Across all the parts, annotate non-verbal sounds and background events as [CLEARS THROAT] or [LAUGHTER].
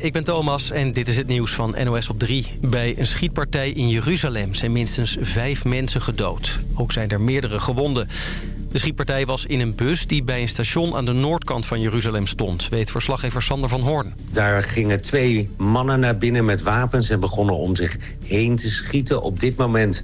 Ik ben Thomas en dit is het nieuws van NOS op 3. Bij een schietpartij in Jeruzalem zijn minstens vijf mensen gedood. Ook zijn er meerdere gewonden. De schietpartij was in een bus die bij een station aan de noordkant van Jeruzalem stond... weet verslaggever Sander van Hoorn. Daar gingen twee mannen naar binnen met wapens en begonnen om zich heen te schieten. Op dit moment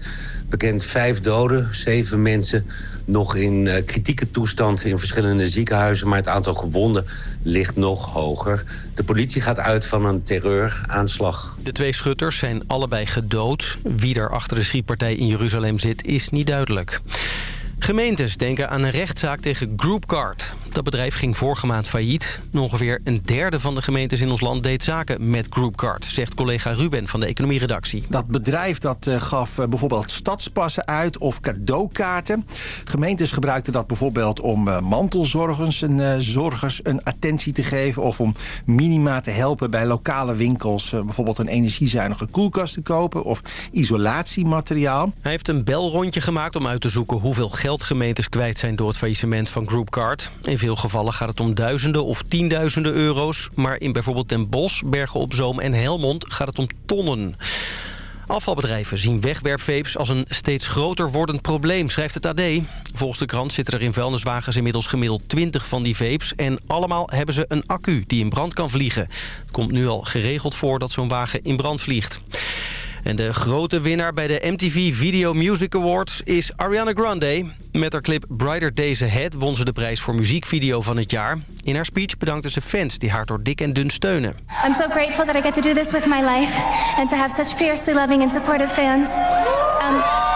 bekend vijf doden, zeven mensen nog in uh, kritieke toestand in verschillende ziekenhuizen... maar het aantal gewonden ligt nog hoger. De politie gaat uit van een terreuraanslag. De twee schutters zijn allebei gedood. Wie er achter de schietpartij in Jeruzalem zit, is niet duidelijk. Gemeentes denken aan een rechtszaak tegen Groupcard. Dat bedrijf ging vorige maand failliet. Ongeveer een derde van de gemeentes in ons land deed zaken met Groupcard... zegt collega Ruben van de economieredactie. Dat bedrijf dat, uh, gaf uh, bijvoorbeeld stadspassen uit of cadeaukaarten. Gemeentes gebruikten dat bijvoorbeeld om uh, mantelzorgers een, zorgers een attentie te geven... of om minima te helpen bij lokale winkels... bijvoorbeeld een energiezuinige koelkast te kopen of isolatiemateriaal. Hij heeft een belrondje gemaakt om uit te zoeken hoeveel geld gemeentes kwijt zijn... door het faillissement van Groupcard. Veel gevallen gaat het om duizenden of tienduizenden euro's. Maar in bijvoorbeeld Den Bosch, Bergen op Zoom en Helmond gaat het om tonnen. Afvalbedrijven zien wegwerpveeps als een steeds groter wordend probleem, schrijft het AD. Volgens de krant zitten er in vuilniswagens inmiddels gemiddeld 20 van die veeps... en allemaal hebben ze een accu die in brand kan vliegen. Het komt nu al geregeld voor dat zo'n wagen in brand vliegt. En de grote winnaar bij de MTV Video Music Awards is Ariana Grande. Met haar clip Brighter Days Ahead won ze de prijs voor muziekvideo van het jaar. In haar speech bedankte ze fans die haar door dik en dun steunen. I'm so grateful that I get to do this with my life and to have such fiercely loving and supportive fans. Um,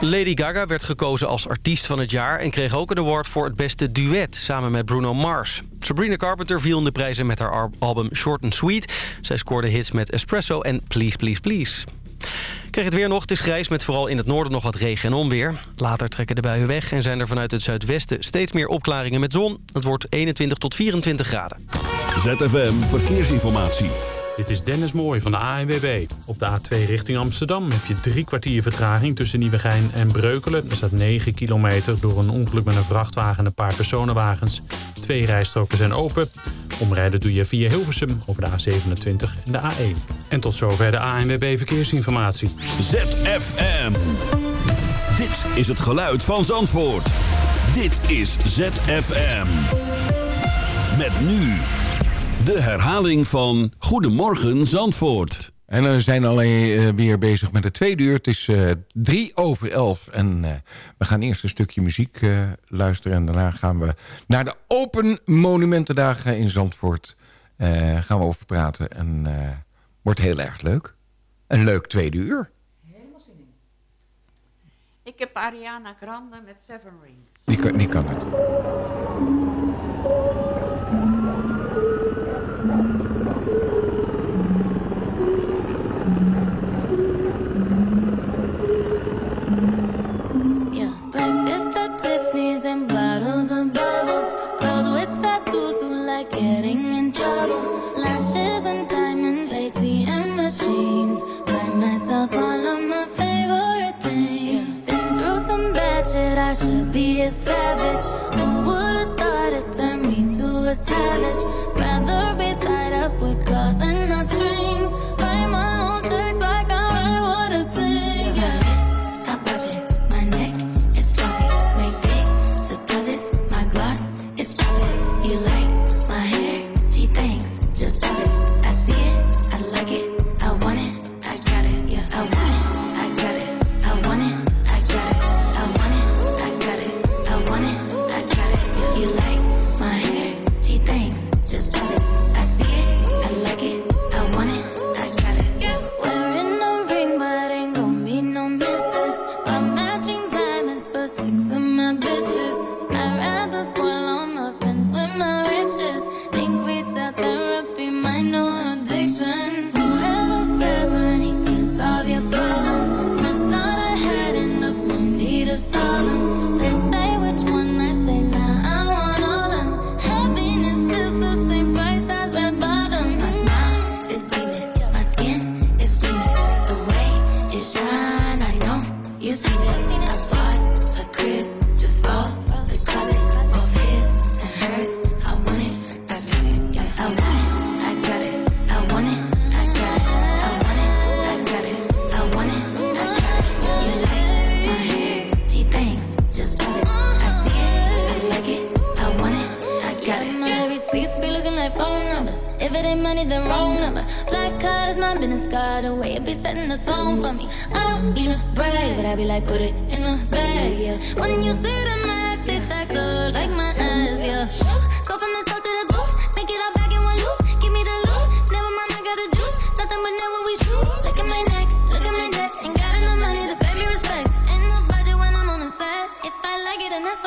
Lady Gaga werd gekozen als artiest van het jaar... en kreeg ook een award voor het beste duet samen met Bruno Mars. Sabrina Carpenter viel in de prijzen met haar album Short and Sweet. Zij scoorde hits met Espresso en Please Please Please. Krijg het weer nog. Het is grijs met vooral in het noorden nog wat regen en onweer. Later trekken de buien weg en zijn er vanuit het zuidwesten steeds meer opklaringen met zon. Het wordt 21 tot 24 graden. ZFM Verkeersinformatie. Dit is Dennis Mooij van de ANWB. Op de A2 richting Amsterdam heb je drie kwartier vertraging tussen Nieuwegein en Breukelen. Er staat 9 kilometer door een ongeluk met een vrachtwagen en een paar personenwagens. Twee rijstroken zijn open. Omrijden doe je via Hilversum over de A27 en de A1. En tot zover de ANWB Verkeersinformatie. ZFM. Dit is het geluid van Zandvoort. Dit is ZFM. Met nu de herhaling van Goedemorgen Zandvoort. En we zijn alleen uh, weer bezig met het tweede uur. Het is uh, drie over elf. En uh, we gaan eerst een stukje muziek luisteren. En daarna gaan we naar de Open Monumentendagen in Zandvoort. gaan we over praten. En wordt heel erg leuk. Een leuk tweede uur. Helemaal zin in. Ik heb Ariana Grande met Seven Rings. Die kan, die kan het. Savage. Who would've thought it turned me to a savage?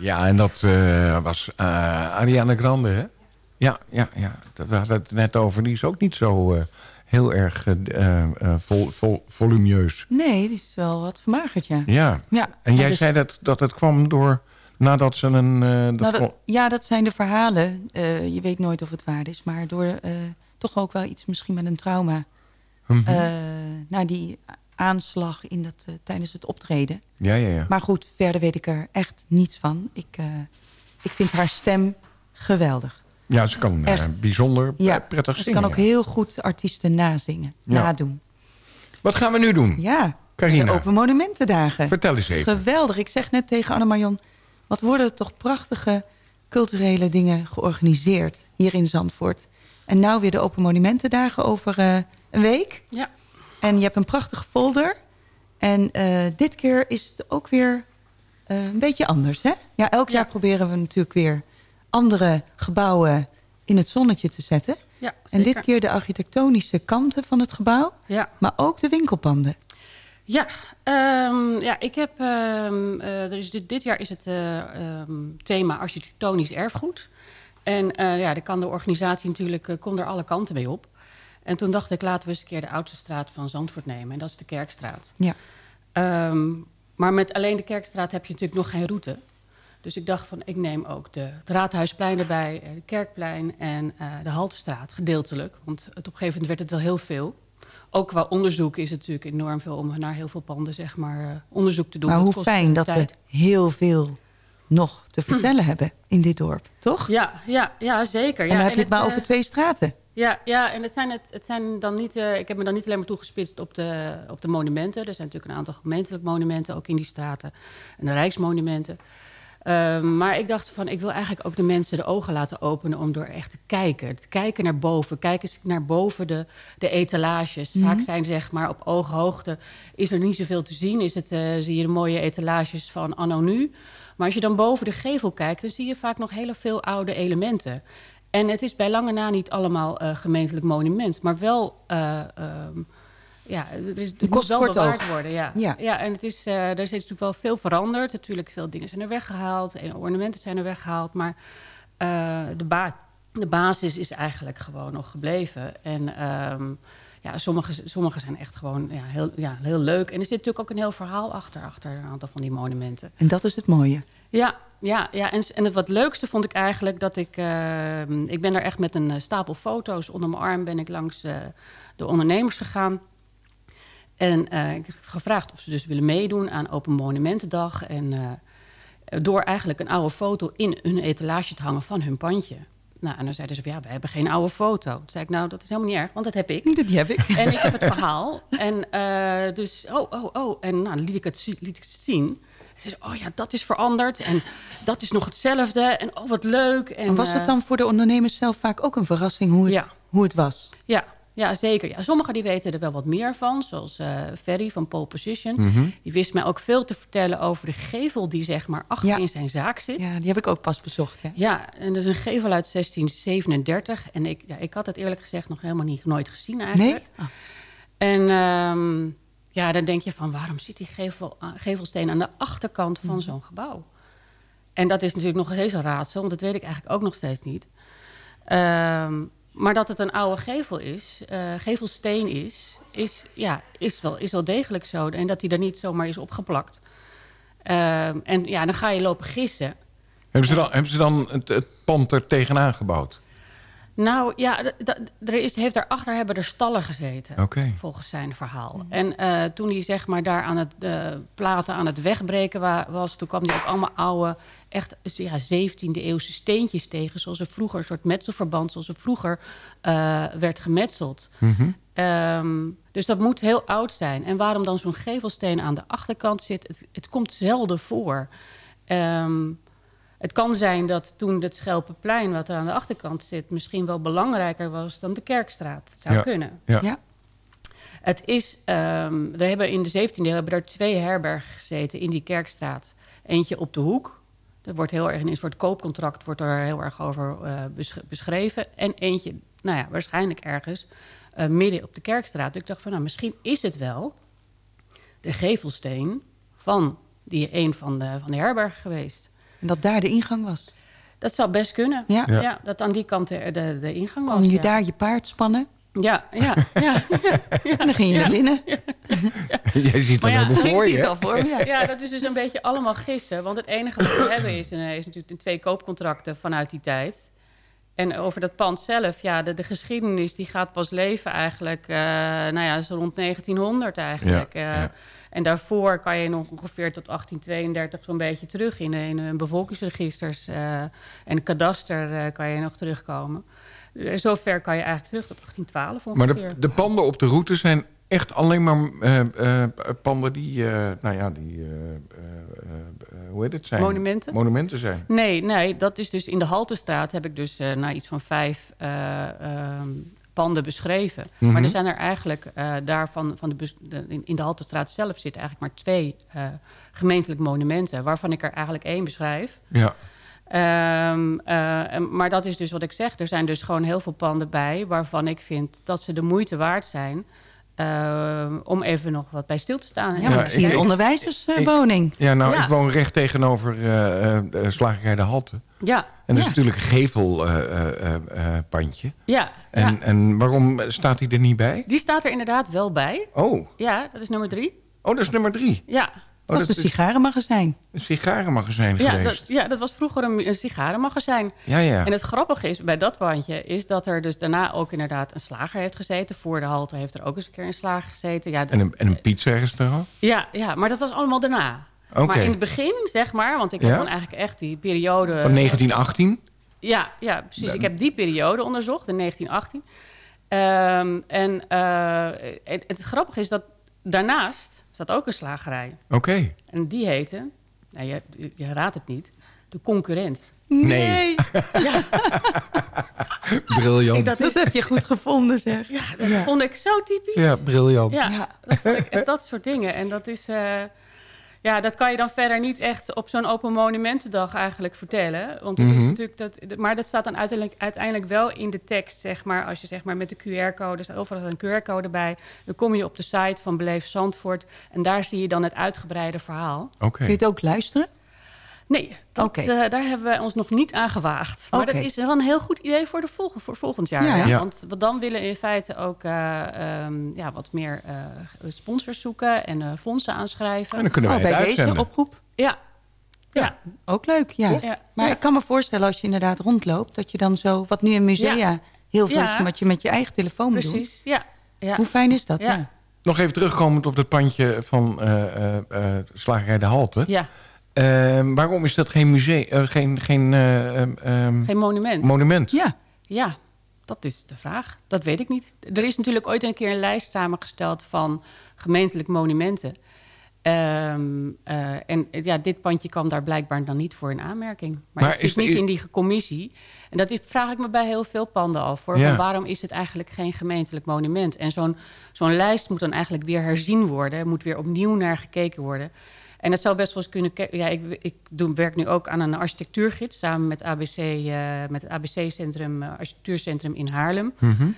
Ja, en dat eh, was eh, Ariana Grande, hè? Ja, ja, ja. Dat- We hadden het net over. Die is ook niet zo eh, heel erg vol, vol, volumeus. Nee, die is wel wat vermagerd, ja. Ja. Ja, En jij dus- zei dat, dat het kwam door... Nadat ze een... dat Nou, dat- ja, dat zijn de verhalen. Je weet nooit of het waar is. Maar door toch ook wel iets misschien met een trauma. Eh, na die aanslag in dat, eh, tijdens het optreden. Ja, ja, ja. Maar goed, verder weet ik er echt niets van. Ik, eh, ik vind haar stem geweldig. Ja, ze kan eh, Echt. bijzonder Ja, prettig ze zingen. kan ook ja. heel goed artiesten nazingen, Ja. nadoen. Wat gaan we nu doen? Ja, Carina. de Open Monumentendagen. Vertel eens even. Geweldig. Ik zeg net tegen Anne-Marion... wat worden er toch prachtige culturele dingen georganiseerd hier in Zandvoort. En nou weer de Open Monumentendagen over eh, een week. Ja. En je hebt een prachtige folder. En eh, dit keer is het ook weer eh, een beetje anders, hè? Ja, elk jaar proberen we natuurlijk weer andere gebouwen in het zonnetje te zetten. Ja, En dit keer de architectonische kanten van het gebouw. Ja. Maar ook de winkelpanden. Ja, ehm, ja ik heb, ehm, eh, er is dit, dit jaar is het eh, ehm, thema architectonisch erfgoed. En ja, daar kan de organisatie natuurlijk, komt er alle kanten mee op. En toen dacht ik, laten we eens een keer de oudste straat van Zandvoort nemen. En dat is de Kerkstraat. Ja. Ehm, maar met alleen de Kerkstraat heb je natuurlijk nog geen route. Dus ik dacht van, ik neem ook de, het Raadhuisplein erbij, eh, de Kerkplein en eh, de Haltestraat, gedeeltelijk. Want het, op een gegeven moment werd het wel heel veel. Ook qua onderzoek is het natuurlijk enorm veel om naar heel veel panden zeg maar, eh, onderzoek te doen. Maar Dat hoe fijn dat we heel veel nog te [CLEARS THROAT] vertellen hebben in dit dorp, toch? Ja, ja, ja zeker. En ja, heb je het maar eh, over twee straten. Ja, ja en het zijn, het, het zijn dan niet, eh, ik heb me dan niet alleen maar toegespitst op de, op de monumenten. Er zijn natuurlijk een aantal gemeentelijke monumenten ook in die straten. En de rijksmonumenten. Ehm, maar ik dacht van, ik wil eigenlijk ook de mensen de ogen laten openen om door echt te kijken. Te kijken naar boven. Kijk eens naar boven de, de etalages. Mhm. Vaak zijn zeg maar op ooghoogte is er niet zoveel te zien. Is het, eh, zie je de mooie etalages van anno nu. Maar als je dan boven de gevel kijkt, dan zie je vaak nog heel veel oude elementen. En het is bij lange na niet allemaal eh, gemeentelijk monument, maar wel. eh, ehm, ja, er is, het moet kost wel bewaard oog. worden. Ja. Ja. Ja. en het is, eh, er is natuurlijk wel veel veranderd. Natuurlijk, veel dingen zijn er weggehaald. En ornamenten zijn er weggehaald. Maar eh, de, ba de basis is eigenlijk gewoon nog gebleven. En ehm, ja, sommige, sommige zijn echt gewoon ja, heel, ja, heel leuk. En er zit natuurlijk ook een heel verhaal achter, achter een aantal van die monumenten. En dat is het mooie. Ja, ja, ja. En, en het wat leukste vond ik eigenlijk dat ik... eh, ik ben daar echt met een eh, stapel foto's onder mijn arm... ben ik langs eh, de ondernemers gegaan. En eh, ik heb gevraagd of ze dus willen meedoen aan Open Monumentendag. En door eigenlijk een oude foto in hun etalage te hangen van hun pandje. Nou, en dan zeiden ze van ja, we hebben geen oude foto. Toen zei ik, nou, dat is helemaal niet erg, want dat heb ik. Die heb ik. En ik heb het verhaal. En dus, oh, oh, oh. En nou, liet ik het, liet ik het zien. Ze zei, oh ja, dat is veranderd. En dat is nog hetzelfde. En oh, wat leuk. En, En was het eh, dan voor de ondernemers zelf vaak ook een verrassing hoe het, Ja. hoe het was? Ja, ja, zeker. Ja, sommigen die weten er wel wat meer van. Zoals eh Ferry van Pole Position. Mhm. Die wist mij ook veel te vertellen over de gevel die zeg maar achter Ja. in zijn zaak zit. Ja, die heb ik ook pas bezocht. Ja. Ja, en dat is een gevel uit 1637. En ik, ja, ik had het eerlijk gezegd nog helemaal niet, nooit gezien eigenlijk. Nee? En ehm, ja, dan denk je van waarom zit die gevel, aan- gevelsteen aan de achterkant van Mhm. zo'n gebouw? En dat is natuurlijk nog steeds een raadsel, want dat weet ik eigenlijk ook nog steeds niet. Ehm, maar dat het een oude gevel is, eh, gevelsteen is, is, ja, is, wel, is wel degelijk zo. En dat die er niet zomaar is opgeplakt. Ehm, en ja, dan ga je lopen gissen. Hebben ze dan, hebben ze dan het, het pand er tegenaan gebouwd? Nou ja, er is, heeft daarachter hebben er stallen gezeten. Volgens zijn verhaal. En eh, toen hij zeg maar daar aan het eh, platen aan het wegbreken wa- was... toen kwam hij ook allemaal oude, echt ja, 17e eeuwse steentjes tegen. Zoals er vroeger, een soort metselverband... zoals er vroeger eh, werd gemetseld. Mhm. Ehm, dus dat moet heel oud zijn. En waarom dan zo'n gevelsteen aan de achterkant zit... het, het komt zelden voor. Ehm, het kan zijn dat toen het Schelpenplein, wat er aan de achterkant zit... misschien wel belangrijker was dan de Kerkstraat. Het zou Ja. kunnen. Ja. Ja. Het is, ehm er hebben in de 17e eeuw hebben er twee herbergen gezeten in die Kerkstraat. Eentje op de hoek. Er wordt heel erg in een soort koopcontract wordt er heel erg over eh, besch- beschreven. En eentje, nou ja, waarschijnlijk ergens eh, midden op de Kerkstraat. Dus ik dacht van, nou, misschien is het wel de gevelsteen van die een van de, van de herbergen geweest. En dat daar de ingang was. Dat zou best kunnen. Ja. Ja. dat aan die kant de, de, de ingang was. Kon je ja. daar je paard spannen? Ja, ja, ja. [LAUGHS] En dan ging je naar binnen. Jij [LAUGHS] ziet dat ja, helemaal [LAUGHS] voor je. het al voor me, ja. Ja, dat is dus een beetje allemaal gissen. Want het enige wat we hebben is, is natuurlijk de twee koopcontracten vanuit die tijd. En over dat pand zelf, ja, de, de geschiedenis die gaat pas leven eigenlijk, eh, nou ja, zo rond 1900 eigenlijk. Ja, Eh, ja. En daarvoor kan je nog ongeveer tot 1832 zo'n beetje terug in, in bevolkingsregisters eh, en kadaster eh, kan je nog terugkomen. Eh, Zover kan je eigenlijk terug tot 1812 Maar ongeveer. de, de panden op de route zijn echt alleen maar panden die, nou ja, die, hoe heet het zijn? Monumenten? Monumenten zijn. Nee, nee, dat is dus in de Haltestraat heb ik dus nou, iets van vijf eh, ehm, panden beschreven. Mhm. Maar er zijn er eigenlijk eh, daarvan, van de, in, de Haltestraat zelf zitten eigenlijk maar twee eh, gemeentelijk monumenten, waarvan ik er eigenlijk één beschrijf. Ja. Ehm, eh, maar dat is dus wat ik zeg. Er zijn dus gewoon heel veel panden bij waarvan ik vind dat ze de moeite waard zijn. ehm, om even nog wat bij stil te staan. Ja, maar Ja, ik een onderwijzerswoning. Ja, nou, Ja. ik woon recht tegenover eh eh, eh, Slagerij de Halte. ja, En dat is natuurlijk een gevelpandje. ja, en, ja. en waarom staat hij er niet bij? Die staat er inderdaad wel bij. Oh, Ja, dat is nummer drie. oh dat is nummer drie. Ja, Oh, Dat was een sigarenmagazijn. een sigarenmagazijn ja, geweest. dat, ja, dat was vroeger een, een sigarenmagazijn. Ja, ja. En het grappige is bij dat bandje... is dat er dus daarna ook inderdaad een slager heeft gezeten. Voor de halte heeft er ook eens een keer een slager gezeten. Ja, En een, en een pizza-restaurant? ja, ja, maar dat was allemaal daarna. Maar in het begin, zeg maar... want ik Ja? heb dan eigenlijk echt die periode... Van 1918? Ja, ja, precies. Ik heb die periode onderzocht, in 1918. Ehm, en eh, het, het grappige is dat daarnaast zat ook een slagerij. Oké. En die heette, nou, je, je raadt het niet, de concurrent. Nee. [LAUGHS] Ja, Briljant. dat Dat heb je goed gevonden, zeg. ja, dat vond ik zo typisch. Ja, briljant. Ja, ik dat soort dingen. En dat is... eh, ja, dat kan je dan verder niet echt op zo'n open monumentendag eigenlijk vertellen. Want het is Mhm. natuurlijk dat, maar dat staat dan uiteindelijk, uiteindelijk wel in de tekst, zeg maar. Als je zeg maar met de QR-code, er staat overal een QR-code bij. Dan kom je op de site van Beleef Zandvoort. En daar zie je dan het uitgebreide verhaal. Oké. Kun je het ook luisteren? Nee, dat, eh, daar hebben we ons nog niet aan gewaagd. Maar dat is wel een heel goed idee voor, de volg voor volgend jaar. Ja, hè? ja. Want we dan willen in feite ook eh, ehm, ja, wat meer eh, sponsors zoeken en eh, fondsen aanschrijven. En dan kunnen wij Oh, bij uitzenden. deze oproep? Ja. Ja. Ook leuk, ja. Ja. Maar Ja. ik kan me voorstellen als je inderdaad rondloopt... dat je dan zo, wat nu in musea Ja. heel veel Ja. is... wat je met je eigen telefoon moet doen. Precies. Ja. Ja. Hoe fijn is dat? Ja. Ja. Nog even terugkomend op dat pandje van eh eh eh, Slagerij de Halte. ja. Ehm, waarom is dat geen museum, eh, geen, geen eh, ehm, ehm, Geen monument. monument? ja. ja, dat is de vraag. Dat weet ik niet. Er is natuurlijk ooit een keer een lijst samengesteld van gemeentelijk monumenten. Eh, en ja, dit pandje kwam daar blijkbaar dan niet voor in aanmerking. Maar, Maar het is zit de- niet in die commissie. En dat is, vraag ik me bij heel veel panden af. Ja. waarom is het eigenlijk geen gemeentelijk monument? En zo'n zo'n lijst moet dan eigenlijk weer herzien worden. Moet weer opnieuw naar gekeken worden. En dat zou best wel eens kunnen... Ja, ik, ik doe, werk nu ook aan een architectuurgids... samen met, ABC, eh, met het ABC-centrum, architectuurcentrum in Haarlem. Mhm.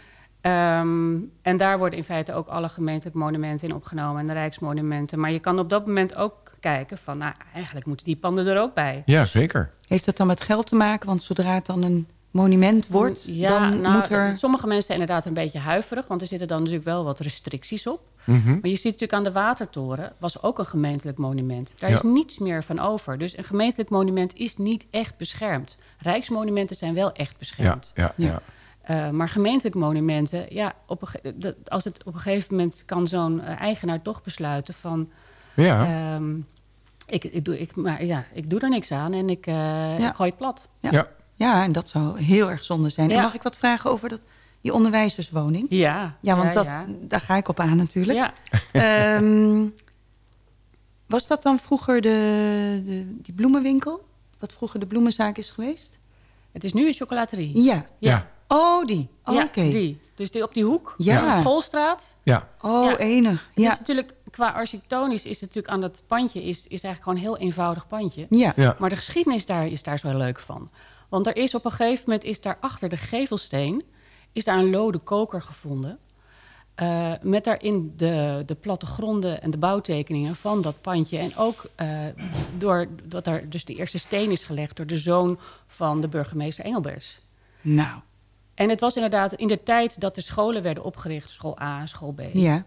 Ehm, en daar worden in feite ook alle gemeentelijke monumenten in opgenomen... en de rijksmonumenten. Maar je kan op dat moment ook kijken van... nou, eigenlijk moeten die panden er ook bij. Ja, zeker. Heeft dat dan met geld te maken? Want zodra het dan een monument wordt... Ja, dan nou, moet er... sommige mensen zijn inderdaad een beetje huiverig... want er zitten dan natuurlijk wel wat restricties op. Mhm. Maar je ziet natuurlijk aan de Watertoren... was ook een gemeentelijk monument. Daar Ja. is niets meer van over. Dus een gemeentelijk monument is niet echt beschermd. Rijksmonumenten zijn wel echt Ja, beschermd. ja, ja. Eh, maar gemeentelijke monumenten, ja, op een, als het op een gegeven moment kan zo'n eh, eigenaar toch besluiten van. Ja. ehm, ik, ik, doe, ik, maar, ja, ik doe er niks aan en ik, eh, Ja. ik gooi het plat. Ja. Ja. en dat zou heel erg zonde zijn. En mag ik wat vragen over dat, die onderwijzerswoning? Ja, Ja, want ja, dat, ja. daar ga ik op aan natuurlijk. Ja. Ehm, was dat dan vroeger de, de, die bloemenwinkel? Wat vroeger de bloemenzaak is geweest? Het is nu een chocolaterie. Ja. Ja. Oh, die. Oh, Ja, Oké. die. Dus die op die hoek, Ja. de schoolstraat. Ja. Oh, Ja. enig. Het Ja. is natuurlijk, qua architectonisch is het natuurlijk aan dat pandje... is, is eigenlijk gewoon een heel eenvoudig pandje. Ja. Ja. Maar de geschiedenis daar is daar zo leuk van. Want er is op een gegeven moment, is daar achter de gevelsteen... is daar een lode koker gevonden... eh, met daarin de, de plattegronden en de bouwtekeningen van dat pandje. En ook eh door, dat daar dus de eerste steen is gelegd... door de zoon van de burgemeester Engelbers. Nou, En het was inderdaad in de tijd dat de scholen werden opgericht... school A en school B... ja.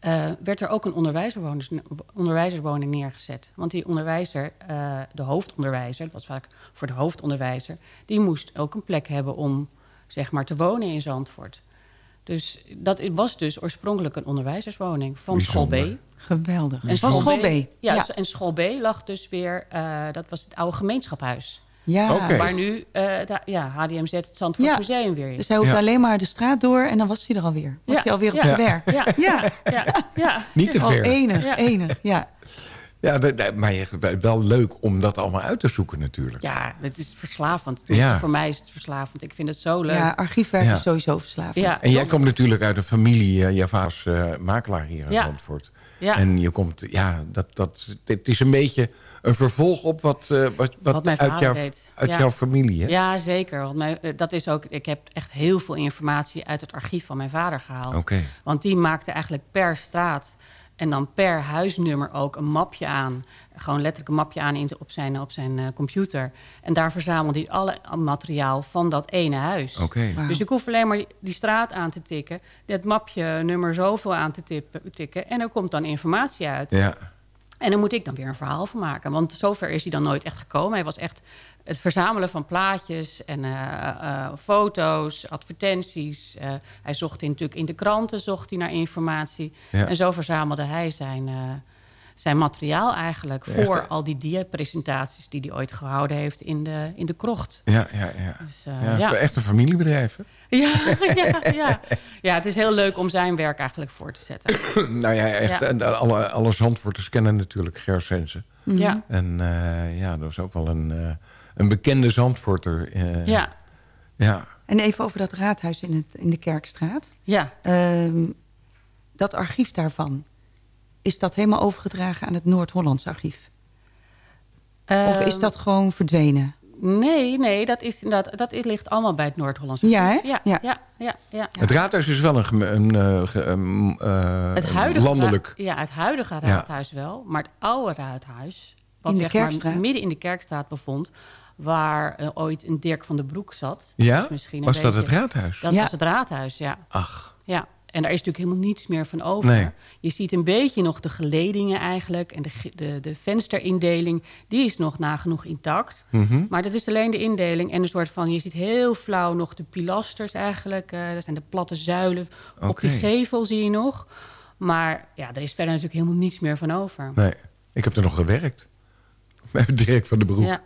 Eh, werd er ook een onderwijzerswoning, onderwijzerswoning neergezet. Want die onderwijzer, eh, de hoofdonderwijzer, dat was vaak voor de hoofdonderwijzer, die moest ook een plek hebben om zeg maar te wonen in Zandvoort. Dus dat was dus oorspronkelijk een onderwijzerswoning van school B. Geweldig. En Van school B. Ja, Ja. en school B lag dus weer, eh, dat was het oude gemeenschaphuis. Ja. Oké. Waar nu eh, de, ja, HDMZ, het Zandvoort Ja. Museum weer is. Dus hij hoefde Ja. alleen maar de straat door en dan was hij er alweer. Was Ja. hij alweer op Ja. zijn werk. Ja, Ja. ja, ja. Niet te Oh, ver. enig, Ja. enig. Ja. Ja, maar je- wel leuk om dat allemaal uit te zoeken natuurlijk. Ja, het is verslavend. Ja. Voor mij is het verslavend. Ik vind het zo leuk. ja, archiefwerk Ja. is sowieso verslavend. Ja. En jij komt natuurlijk uit een familie, eh, je vader is eh, makelaar hier in Ja. Zandvoort. Ja. En je komt, ja, dat, dat, het is een beetje een vervolg op wat, eh, wat, wat, Wat mijn uit, vader jouw, deed. uit Ja. jouw familie, hè? Ja, zeker. Want mijn, dat is ook, ik heb echt heel veel informatie uit het archief van mijn vader gehaald. Oké. Want die maakte eigenlijk per straat en dan per huisnummer ook een mapje aan. Gewoon letterlijk een mapje aan in, op zijn, op zijn eh, computer. En daar verzamelde hij alle materiaal van dat ene huis. Oké. Wauw. Dus ik hoef alleen maar die, die straat aan te tikken, dat mapje nummer zoveel aan te tippen, tikken. En er komt dan informatie uit. Ja. En dan moet ik dan weer een verhaal van maken. Want zover is hij dan nooit echt gekomen. Hij was echt het verzamelen van plaatjes en eh, eh, foto's, advertenties. Eh, hij zocht in, natuurlijk in de kranten zocht hij naar informatie. Ja. En zo verzamelde hij zijn, eh, zijn materiaal eigenlijk... Ja, voor al die dia-presentaties die hij ooit gehouden heeft in de, in de krocht. Ja, ja, ja. Dus, eh, ja, ja. Echt een familiebedrijf, hè? Ja, [LAUGHS] ja, ja. [LAUGHS] ja, het is heel leuk om zijn werk eigenlijk voor te zetten. [COUGHS] nou ja, echt. En alle, alle Zandvoorters kennen natuurlijk Ger Sensen. Ja. En eh, ja, dat was ook wel een, eh, een bekende Zandvoorter. eh, Ja, Ja. En even over dat raadhuis in, het, in de Kerkstraat. ja. Ehm, dat archief daarvan, is dat helemaal overgedragen aan het Noord-Hollands archief? Of is Ehm, dat gewoon verdwenen? Nee, nee, dat, is, inderdaad, dat ligt allemaal bij het Noord-Hollandse Ja, Archief. hè? Ja, Ja. ja. Ja, ja, Het raadhuis is wel een, een, eh, een, eh, Het huidige, landelijk. ja, het huidige raadhuis wel. Maar het oude raadhuis, wat In zeg maar midden in de Kerkstraat bevond... waar eh, ooit een Dirk van der Broek zat. Ja? is misschien een Was dat beetje- het raadhuis? Dat Ja. was het raadhuis, ja. Ach, ja. En daar is natuurlijk helemaal niets meer van over. Nee. Je ziet een beetje nog de geledingen eigenlijk... en de, de, de vensterindeling, die is nog nagenoeg intact. Mhm. Maar dat is alleen de indeling en een soort van... je ziet heel flauw nog de pilasters eigenlijk. eh dat zijn de platte zuilen. Op Oké. die gevel zie je nog. Maar ja, er is verder natuurlijk helemaal niets meer van over. nee. Ik heb er nog gewerkt. [LAUGHS] Met Dirk van den Broek. Ja.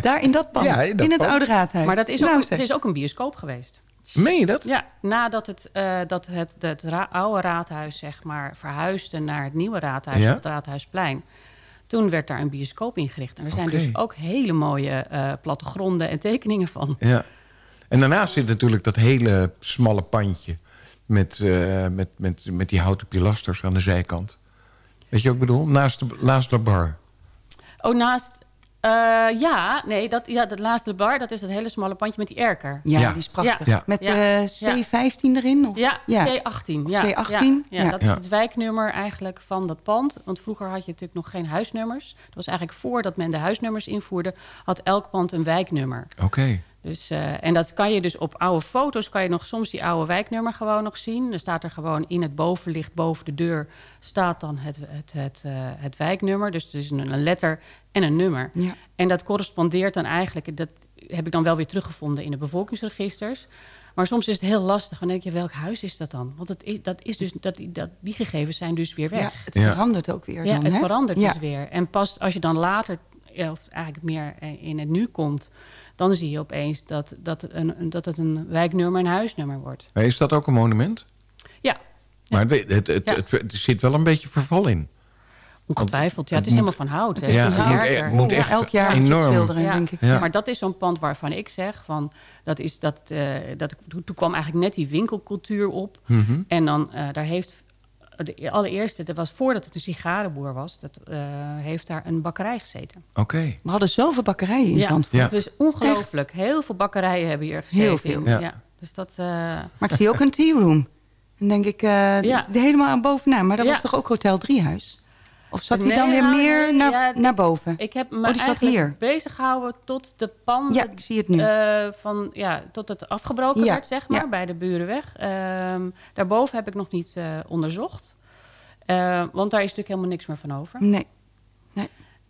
Daar in dat pand, Ja, in het pand. oude raadhuis. Maar dat is ook, Nou, het zeg. is ook een bioscoop geweest. Meen je dat? Ja, nadat het, eh, dat het, het ra- oude raadhuis zeg maar, verhuisde naar het nieuwe raadhuis, Ja? op het Raadhuisplein. Toen werd daar een bioscoop ingericht. En er zijn dus ook hele mooie eh, plattegronden en tekeningen van. Ja. En daarnaast zit natuurlijk dat hele smalle pandje... met, eh, met, met, met die houten pilasters aan de zijkant. Weet je wat ik bedoel? Naast de, naast de bar. Oh, naast... eh, ja, nee, dat, ja, dat laatste bar, dat is dat hele smalle pandje met die erker. Ja, Ja. die is prachtig. Ja. Met Ja. eh, C15 erin? Of? Ja, Ja. C18. Ja, C18, Ja, ja, ja. dat is het wijknummer eigenlijk van dat pand. Want vroeger had je natuurlijk nog geen huisnummers. Dat was eigenlijk voordat men de huisnummers invoerde... had elk pand een wijknummer. Oké. Dus, eh, en dat kan je dus op oude foto's... kan je nog soms die oude wijknummer gewoon nog zien. Er staat er gewoon in het bovenlicht boven de deur... staat dan het, het, het, eh, het wijknummer. Dus het is een, een letter en een nummer. Ja. En dat correspondeert dan eigenlijk... Dat, heb ik dan wel weer teruggevonden in de bevolkingsregisters. Maar soms is het heel lastig. Dan denk je, welk huis is dat dan? Want het is, dat is dus, dat, dat, die gegevens zijn dus weer weg. Ja, het verandert ook weer Ja, dan, het hè? verandert Ja. dus weer. En pas als je dan later, ja, of eigenlijk meer eh, in het nu komt... dan zie je opeens dat, dat, het een, dat het een wijknummer en huisnummer wordt. Maar Is dat ook een monument? Ja. Maar het, het, het, Ja. het- zit wel een beetje verval in. Ongetwijfeld. Ja, het is helemaal van hout. hè. Ja, Het het moet werker. echt- moet echt Elk jaar enorm. schilderen, ja. denk ik. Ja. Maar dat is zo'n pand waarvan ik zeg... Van, dat is dat, eh, dat, toen toen kwam eigenlijk net die winkelcultuur op. Mhm. En dan, eh, daar heeft... De allereerste, dat was voordat het een sigarenboer was... Dat, eh, heeft daar een bakkerij gezeten. Oké. We hadden zoveel bakkerijen in Ja, Zandvoort. het is ongelooflijk. Heel veel bakkerijen hebben hier gezeten. Heel veel. Ja. Ja. Dus dat, eh, Maar ik zie ook een tea room. Dan denk ik, eh, Ja. die helemaal aan bovenaan. Maar dat Ja. was toch ook Hotel Driehuis? Of zat hij Nee, dan weer nou, meer nee, naar, ja, naar boven? Ik heb me oh, die zat eigenlijk hier. bezig gehouden tot de panden... Ja, ik zie het nu. eh, van, ja, tot het afgebroken Ja, werd, zeg maar, ja. bij de Burenweg. Ehm, daarboven heb ik nog niet eh, onderzocht. Eh, want daar is natuurlijk helemaal niks meer van over. Nee.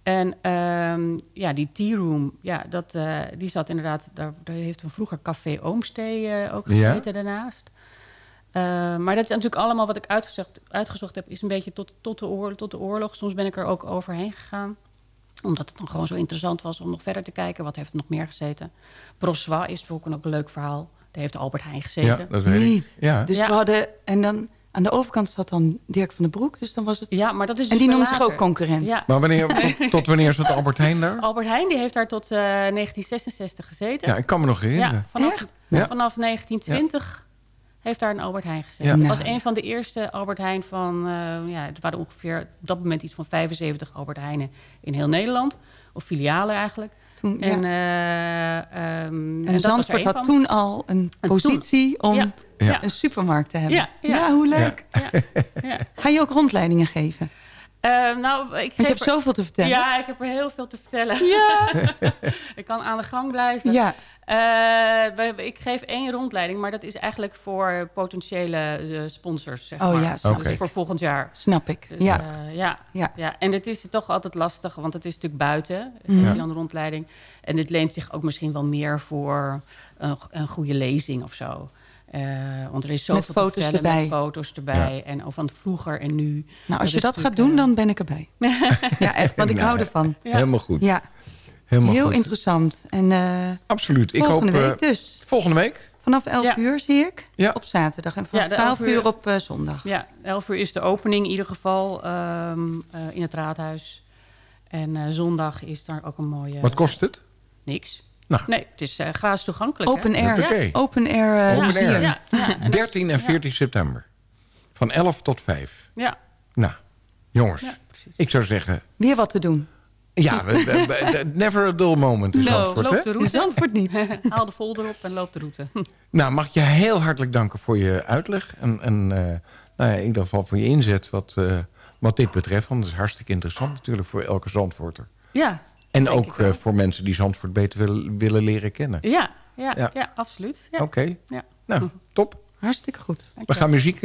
En ehm, ja, die tea room, ja, dat, eh, die zat inderdaad... Daar, daar heeft een vroeger Café Oomstee ook Ja. gezeten daarnaast. Eh, maar dat is natuurlijk allemaal wat ik uitgezocht, uitgezocht heb... is een beetje tot, tot, de oorlog, tot de oorlog. Soms ben ik er ook overheen gegaan omdat het dan gewoon zo interessant was om nog verder te kijken. Wat heeft er nog meer gezeten? Brossois is bijvoorbeeld ook een leuk verhaal. Daar heeft Albert Heijn gezeten. Ja, dat weet ik. Niet. Ja. Dus Ja. we hadden... En dan aan de overkant zat dan Dirk van den Broek. Dus dan was het... Ja, maar dat is en dus die veel noemde zich ook concurrent. Ja. Maar wanneer, tot, [LAUGHS] tot wanneer zat Albert Heijn daar? Albert Heijn die heeft daar tot eh, 1966 gezeten. Ja, ik kan me nog herinneren. Ja, vanaf, Echt? Ja. vanaf 1920 heeft daar een Albert Heijn gezeten. Ja. Het was een van de eerste Albert Heijn van... eh, ja, het waren ongeveer op dat moment iets van 75 Albert Heijnen in heel Nederland. Of filialen eigenlijk. Toen, En, ja. eh, ehm, en er Zandvoort had van. toen al een En positie om Ja. Ja. een supermarkt te hebben. Ja, ja. hoe leuk. Ja, ja. [LAUGHS] Ga je ook rondleidingen geven? Eh, nou, ik Want je hebt er- zoveel te vertellen. Ja, ik heb er heel veel te vertellen. Ja. [LAUGHS] ik kan aan de gang blijven. Ja. Eh, we- ik geef één rondleiding, maar dat is eigenlijk voor potentiële eh, sponsors. Zeg Oh maar. ja, Dus snap Oké. voor volgend jaar. Snap ik. Dus, ja. eh, ja. Ja. Ja. En het is toch altijd lastig, want het is natuurlijk buiten. Een rondleiding. En dit leent zich ook misschien wel meer voor een, een goede lezing of zo. Eh, want er is zoveel Met foto's te erbij. met foto's erbij. En of van vroeger en nu. Nou, als je dat gaat doen, dan ben ik erbij. [LAUGHS] ja, echt, want ik Nou, hou ervan. Ja. Helemaal goed. Ja, Helemaal heel goed. interessant. En eh, Absoluut. Ik volgende hoop, eh, week dus. Volgende week? Vanaf 11 Ja. uur zie ik. Ja. Op zaterdag. En vanaf Ja, de 12 11 uur uur. op eh, zondag. Ja, 11 uur is de opening in ieder geval ehm, eh, in het raadhuis. En eh, zondag is daar ook een mooie... Wat kost het? Niks. Nou. Nee, het is eh, gratis toegankelijk. hè? Open air. Open air. eh, Open air. Ja, ja, en 13 en 14 september. Van 11 tot 5. ja, Nou, jongens. Ik zou zeggen... Weer wat te doen. Ja, never a dull moment in No, Zandvoort, hè? loop de route. Zandvoort niet. [LAUGHS] Haal de folder op en loop de route. Nou, mag ik je heel hartelijk danken voor je uitleg. En, en eh, nou ja, in ieder geval voor je inzet wat, eh, wat dit betreft. Want het is hartstikke interessant natuurlijk voor elke Zandvoorter. ja, En ook eh, voor mensen die Zandvoort beter willen, willen leren kennen. ja, ja, Ja. ja. absoluut. Ja. Oké, Ja. nou, top. Hartstikke goed. We gaan muziek...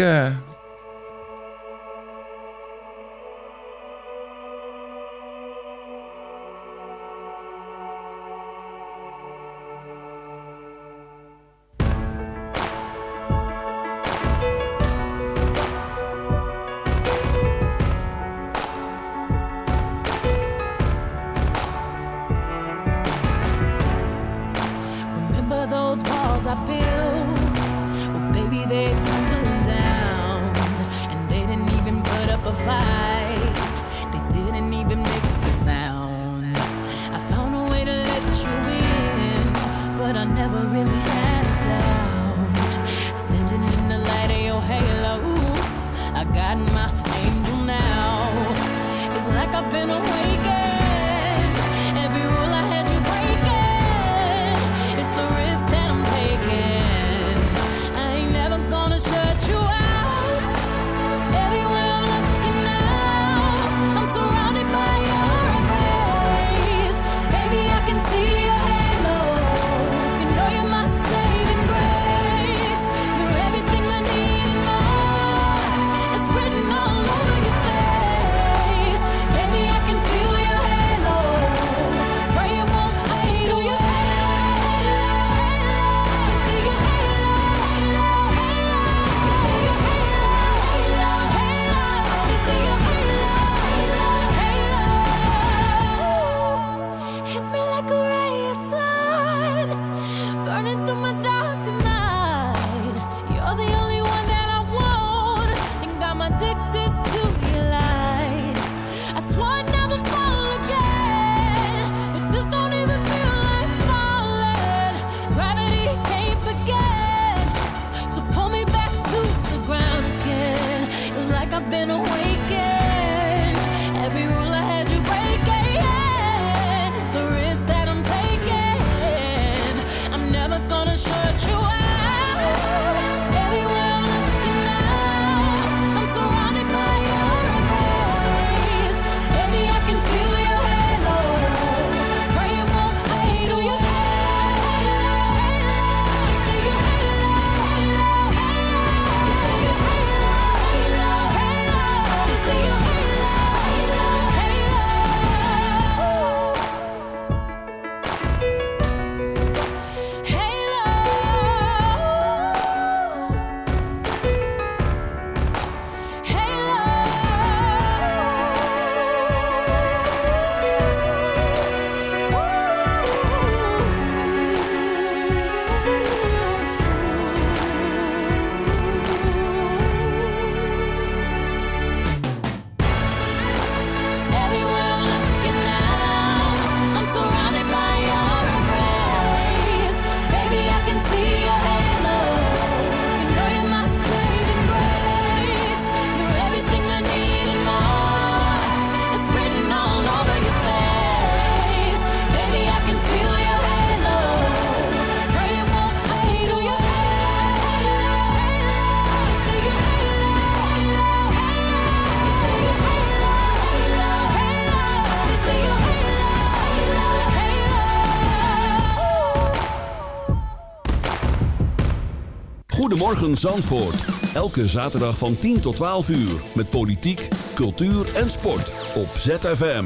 Goedemorgen Zandvoort. Elke zaterdag van 10 tot 12 uur. Met politiek, cultuur en sport. Op ZFM.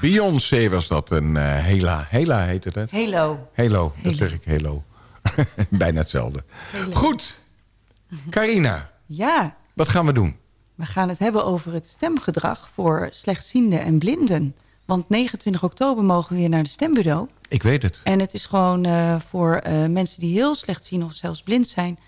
Beyoncé was dat. Een uh, Hela. Hela heette het. Halo. Halo, dat zeg ik. Halo. [LAUGHS] Bijna hetzelfde. Halo. Goed. Carina. Ja. Wat gaan we doen? We gaan het hebben over het stemgedrag voor slechtzienden en blinden. Want 29 oktober mogen we weer naar de stembureau. Ik weet het. En het is gewoon uh, voor uh, mensen die heel slecht zien of zelfs blind zijn...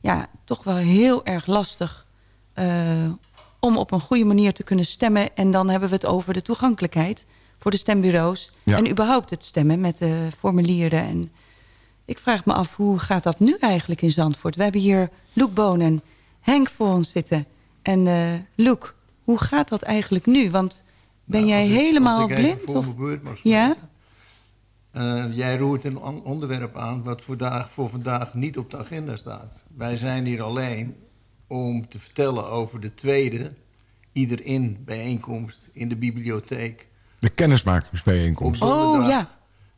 ja, toch wel heel erg lastig uh, om op een goede manier te kunnen stemmen. En dan hebben we het over de toegankelijkheid voor de stembureaus. Ja. En überhaupt het stemmen met de formulieren. En ik vraag me af, hoe gaat dat nu eigenlijk in Zandvoort? We hebben hier Loek Boon en Henk voor ons zitten. En uh, Loek, hoe gaat dat eigenlijk nu? Want ben nou, jij ik, helemaal blind? Of? ja? Uh, jij roert een onderwerp aan wat voor, vandaag niet op de agenda staat. Wij zijn hier alleen om te vertellen over de tweede ieder in bijeenkomst in de bibliotheek. De kennismakingsbijeenkomst. Op oh ja.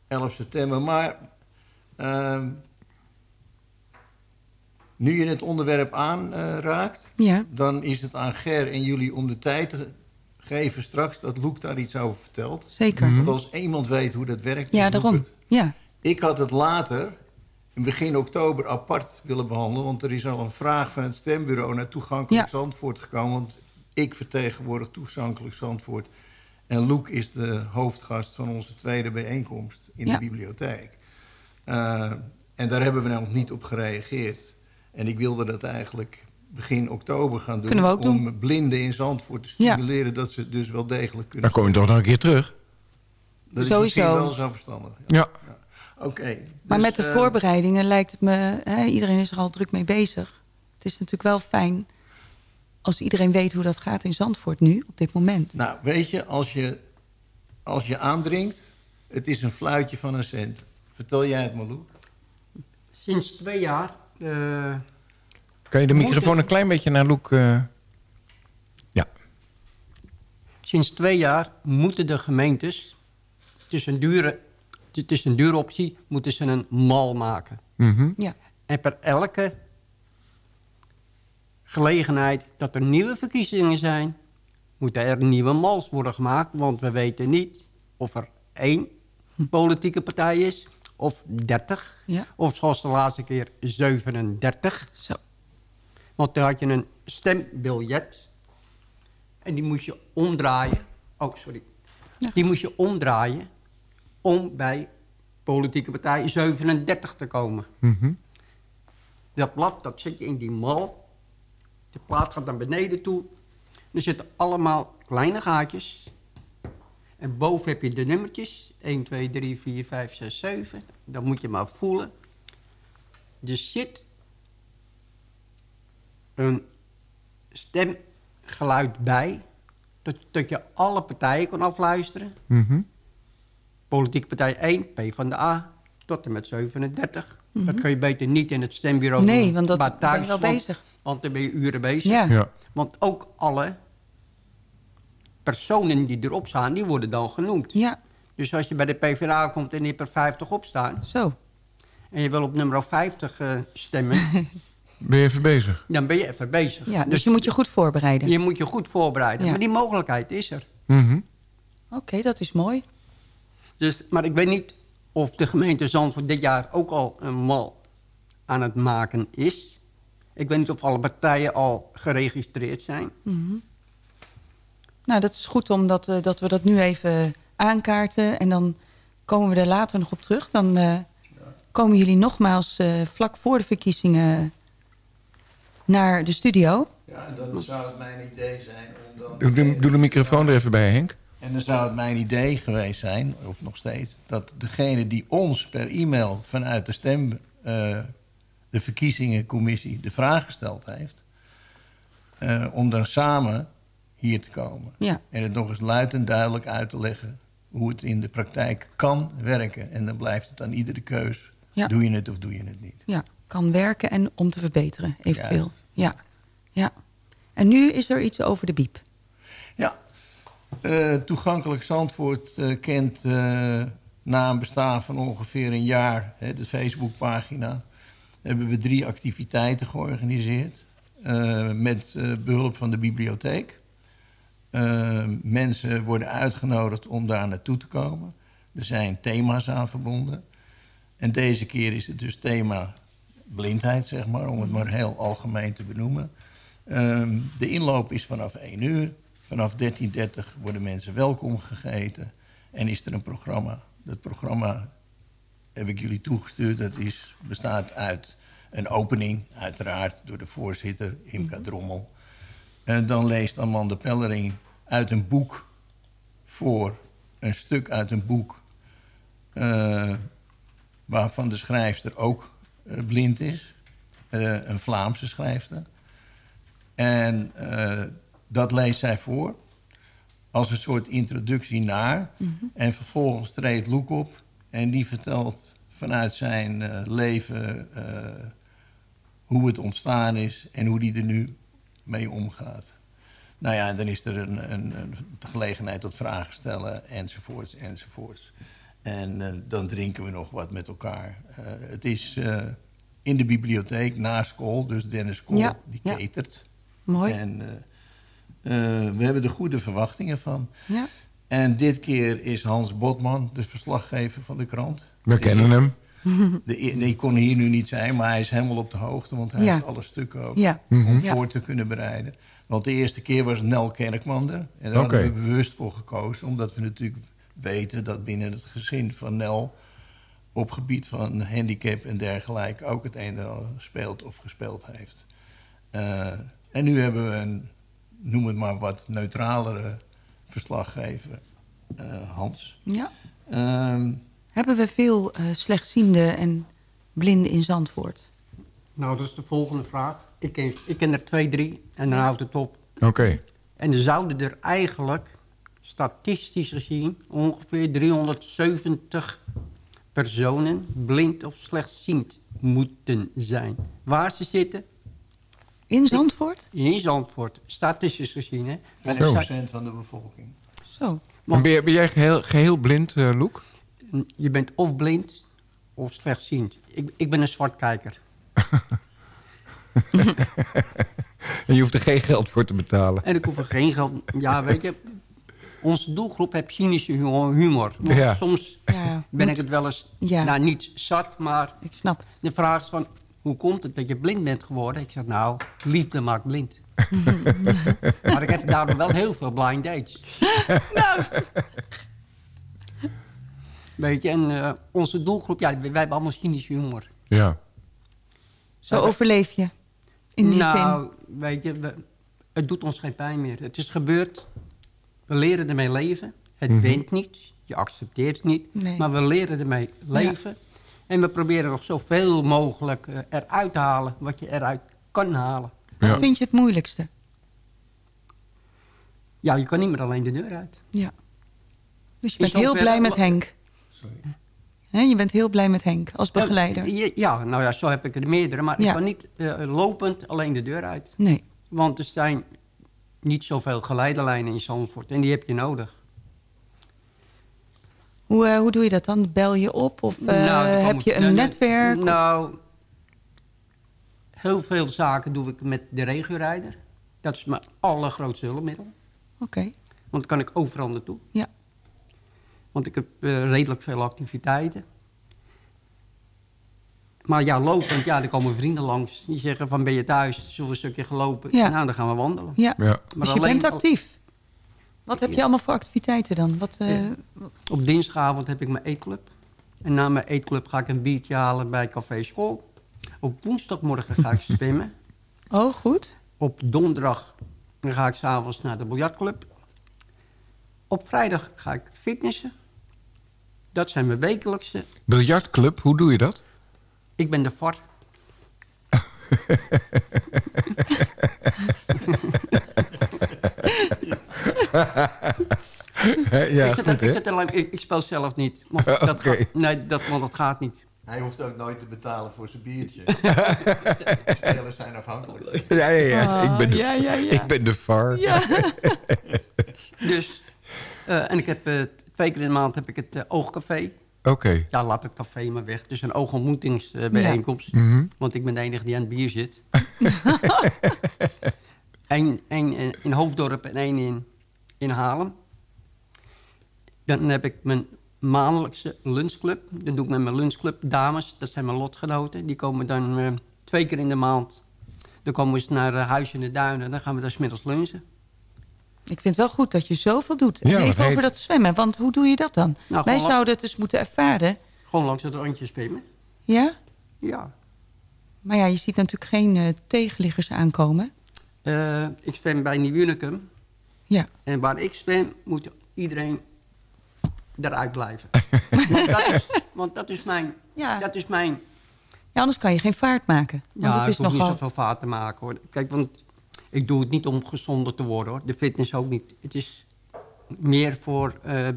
11 september. Maar uh, nu je het onderwerp aanraakt, uh, ja. dan is het aan Ger en jullie om de tijd te geven straks dat Loek daar iets over vertelt. Zeker. Want als iemand weet hoe dat werkt, ja, daarom. Het. Ja. Ik had het later, in begin oktober, apart willen behandelen. Want er is al een vraag van het stembureau naar toegankelijk ja. Zandvoort gekomen. Want ik vertegenwoordig toegankelijk Zandvoort. En Loek is de hoofdgast van onze tweede bijeenkomst in ja. de bibliotheek. Uh, en daar hebben we nog niet op gereageerd. En ik wilde dat eigenlijk begin oktober gaan doen. Kunnen we ook om doen. blinden in Zandvoort te stimuleren... Ja. dat ze dus wel degelijk kunnen... Dan kom je toch nog een keer terug? Dat is Sowieso. misschien wel zo verstandig. Ja. ja. Oké. Okay, maar dus, met de uh, voorbereidingen lijkt het me... Hè, iedereen is er al druk mee bezig. Het is natuurlijk wel fijn als iedereen weet hoe dat gaat in Zandvoort nu, op dit moment. Nou, weet je, als je, als je aandringt... het is een fluitje van een cent. Vertel jij het maar, Lou. Sinds twee jaar... Uh, kan je de microfoon een klein beetje naar Loek... Uh... Ja. Sinds twee jaar moeten de gemeentes... Het is een dure, het is een dure optie, moeten ze een mal maken. Mm -hmm. ja. En per elke gelegenheid dat er nieuwe verkiezingen zijn... moeten er nieuwe mals worden gemaakt. Want we weten niet of er één politieke partij is... of 30, ja. of zoals de laatste keer 37. Zo. Want dan had je een stembiljet. En die moest je omdraaien. Oh, sorry. Ja. Die moest je omdraaien om bij politieke partij 37 te komen. Mm -hmm. Dat blad, dat zet je in die mal. De plaat gaat naar beneden toe. Er zitten allemaal kleine gaatjes. En boven heb je de nummertjes. 1, 2, 3, 4, 5, 6, 7. Dan moet je maar voelen. Er zit een stemgeluid bij. Dat, dat je alle partijen kan afluisteren. Mm -hmm. Politieke partij 1, P van de A, tot en met 37. Mm -hmm. Dat kun je beter niet in het stembureau nee, doen. want dat maar thuis, ben je wel want, bezig. Want dan ben je uren bezig. Ja. ja. Want ook alle personen die erop staan, die worden dan genoemd. Ja. Dus als je bij de PvdA komt en je hebt er 50 op staan... Zo. en je wil op nummer 50 uh, stemmen... [LAUGHS] ben je even bezig. Dan ben je even bezig. Ja, dus, dus je moet je goed voorbereiden. Je moet je goed voorbereiden. Ja. Maar die mogelijkheid is er. Mm -hmm. Oké, okay, dat is mooi. Dus, maar ik weet niet of de gemeente Zandvoort dit jaar ook al een mal aan het maken is. Ik weet niet of alle partijen al geregistreerd zijn. Mm -hmm. Nou, dat is goed omdat uh, dat we dat nu even aankaarten. En dan komen we er later nog op terug. Dan uh, komen jullie nogmaals uh, vlak voor de verkiezingen naar de studio. Ja, en dan zou het mijn idee zijn om dan... Doe de, doe de microfoon er even bij, Henk. En dan zou het mijn idee geweest zijn, of nog steeds... dat degene die ons per e-mail vanuit de stem... Uh, de verkiezingencommissie de vraag gesteld heeft... Uh, om dan samen hier te komen. Ja. En het nog eens luid en duidelijk uit te leggen... hoe het in de praktijk kan werken. En dan blijft het aan iedere keus. Ja. Doe je het of doe je het niet? Ja, kan werken en om te verbeteren, eventueel. Juist. Ja. ja. En nu is er iets over de biep. Ja, uh, Toegankelijk Zandvoort uh, kent uh, na een bestaan van ongeveer een jaar... Hè, de Facebookpagina... hebben we drie activiteiten georganiseerd. Met behulp van de bibliotheek. Mensen worden uitgenodigd om daar naartoe te komen. Er zijn thema's aan verbonden. En deze keer is het dus thema blindheid, zeg maar, om het maar heel algemeen te benoemen. Ehm, de inloop is vanaf 1 uur. Vanaf 13.30 worden mensen welkom gegeten. En is er een programma. Dat programma heb ik jullie toegestuurd. Dat is, bestaat uit een opening, uiteraard door de voorzitter, Imka Drommel. En dan leest Amanda Pellering uit een boek voor, een stuk uit een boek... Uh, waarvan de schrijfster ook blind is. Uh, een Vlaamse schrijfster. En dat leest zij voor als een soort introductie naar. Mm -hmm. En vervolgens treedt Loek op en die vertelt vanuit zijn uh, leven uh, hoe het ontstaan is en hoe die er nu mee omgaat. Nou ja, en dan is er een, een, een gelegenheid tot vragen stellen enzovoorts enzovoorts. En uh, dan drinken we nog wat met elkaar. het is in de bibliotheek na school, dus Dennis Kool ja, die ja. catert. Mooi. En uh, we hebben er goede verwachtingen van. Ja. En dit keer is Hans Botman, de verslaggever van de krant. We kennen hem. [LAUGHS] De, die kon hier nu niet zijn, maar hij is helemaal op de hoogte... want hij Ja. heeft alle stukken ook Ja. om Mhm. voor te kunnen bereiden. Want de eerste keer was Nel Kerkman er. En daar Oké. hadden we bewust voor gekozen... omdat we natuurlijk weten dat binnen het gezin van Nel... op gebied van handicap en dergelijke... ook het een en ander speelt of gespeeld heeft. Eh, en nu hebben we een, noem het maar wat neutralere verslaggever, eh, Hans. Ja. Ehm, Hebben we veel eh slechtzienden en blinden in Zandvoort? Nou, dat is de volgende vraag. Ik ken, ik ken er twee, drie en dan houdt het op. Oké. En er zouden er eigenlijk, statistisch gezien, ongeveer 370 personen blind of slechtziend moeten zijn. Waar ze zitten? In Zandvoort? In Zandvoort, statistisch gezien. Hè? 5% van de bevolking. Zo. En ben, je- ben jij geheel, geheel blind, eh Loek? Je bent of blind of slechtziend. Ik, ik ben een zwartkijker. [LAUGHS] En je hoeft er geen geld voor te betalen. En ik hoef er geen geld... Ja, weet je... Onze doelgroep heeft cynische hu- humor. Ja. Soms Ja, ben moet- ik het wel eens... Ja. Nou, niet zat, maar... Ik snap het. De vraag is van... Hoe komt het dat je blind bent geworden? Ik zeg, nou, liefde maakt blind. [LAUGHS] maar ik heb daardoor wel heel veel blind dates. [LAUGHS] Nou. Weet je, en eh, onze doelgroep... Ja, wij, wij hebben allemaal cynische humor. Ja. Zo overleef je. In die nou, zin. weet je, we- het doet ons geen pijn meer. Het is gebeurd. We leren ermee leven. Het Mhm. wint niet. Je accepteert het niet. Nee. Maar we leren ermee leven. En we proberen nog zoveel mogelijk eh, eruit te halen. Wat je eruit kan halen. Wat Ja. vind je het moeilijkste? Ja, je kan niet meer alleen de deur uit. Ja. Dus je bent heel blij met Henk. Sorry. Hè, je bent heel blij met Henk als begeleider. Ja, ja, nou ja, zo heb ik er meerdere. Maar Ja. ik kan niet eh, lopend alleen de deur uit. Nee. Want er zijn niet zoveel geleiderlijnen in Zandvoort. En die heb je nodig. Hoe, eh, hoe doe je dat dan? Bel je op of eh, Nou, er heb je een nee, nee, netwerk? of- Nou, heel veel zaken doe ik met de regiorijder. Dat is mijn allergrootste hulpmiddel. Oké. Want dan kan ik overal naartoe. Ja. Want ik heb eh, redelijk veel activiteiten. Maar ja, lopend, ja, er komen vrienden langs. Die zeggen van, ben je thuis? Zullen we een stukje gelopen? Ja. Nou, dan gaan we wandelen. Ja. Ja. Maar Dus je alleen bent actief. Wat heb je allemaal voor activiteiten dan? Wat, eh, Ja. Op dinsdagavond heb ik mijn eetclub. En na mijn eetclub ga ik een biertje halen bij Café School. Op woensdagmorgen ga ik [LAUGHS] zwemmen. Oh, goed. Op donderdag dan ga ik s'avonds naar de biljartclub. Op vrijdag ga ik fitnessen. Dat zijn mijn wekelijkse. Biljartclub, hoe doe je dat? Ik ben de VAR. ja, ik, zit er- goed, ik, zit er ik, ik speel zelf niet. Want [LAUGHS] Oké. dat, gaat, nee, dat, want dat gaat niet. Hij hoeft ook nooit te betalen voor zijn biertje. De [LAUGHS] spelers zijn afhankelijk. Ja, ja, ja. Ah, ik, ben de, ja, ja, ja. ik ben de VAR. Ja. [LAUGHS] Dus, eh, en ik heb eh, twee keer in de maand heb ik het eh, Oogcafé. Oké. Ja, laat het café maar weg. Is een oogontmoetingsbijeenkomst. Ja. Mhm. Want ik ben de enige die aan het bier zit. [LAUGHS] Eén één in- in Hoofddorp en één in, in Haarlem. Dan heb ik mijn maandelijkse lunchclub. Dan doe ik met mijn lunchclub dames. Dat zijn mijn lotgenoten. Die komen dan eh, twee keer in de maand. Dan komen we eens naar uh, Huis in de Duinen. Dan gaan we daar 's middags lunchen. Ik vind het wel goed dat je zoveel doet. En Ja, wat even over heet- dat zwemmen, want hoe doe je dat dan? Nou, Wij zouden het dus moeten ervaren. Gewoon langs het randje zwemmen. Ja? Ja. Maar ja, je ziet natuurlijk geen eh, tegenliggers aankomen. Eh, ik zwem bij Nieuw-Unicum. Ja. En waar ik zwem, moet iedereen eruit blijven. [LAUGHS] want, dat is, want dat is mijn... Ja. Dat is mijn Ja, anders kan je geen vaart maken. Want ja, het is ik hoef nogal... niet zoveel vaart te maken. hoor. Kijk, want ik doe het niet om gezonder te worden. hoor. De fitness ook niet. Het is meer voor... eh,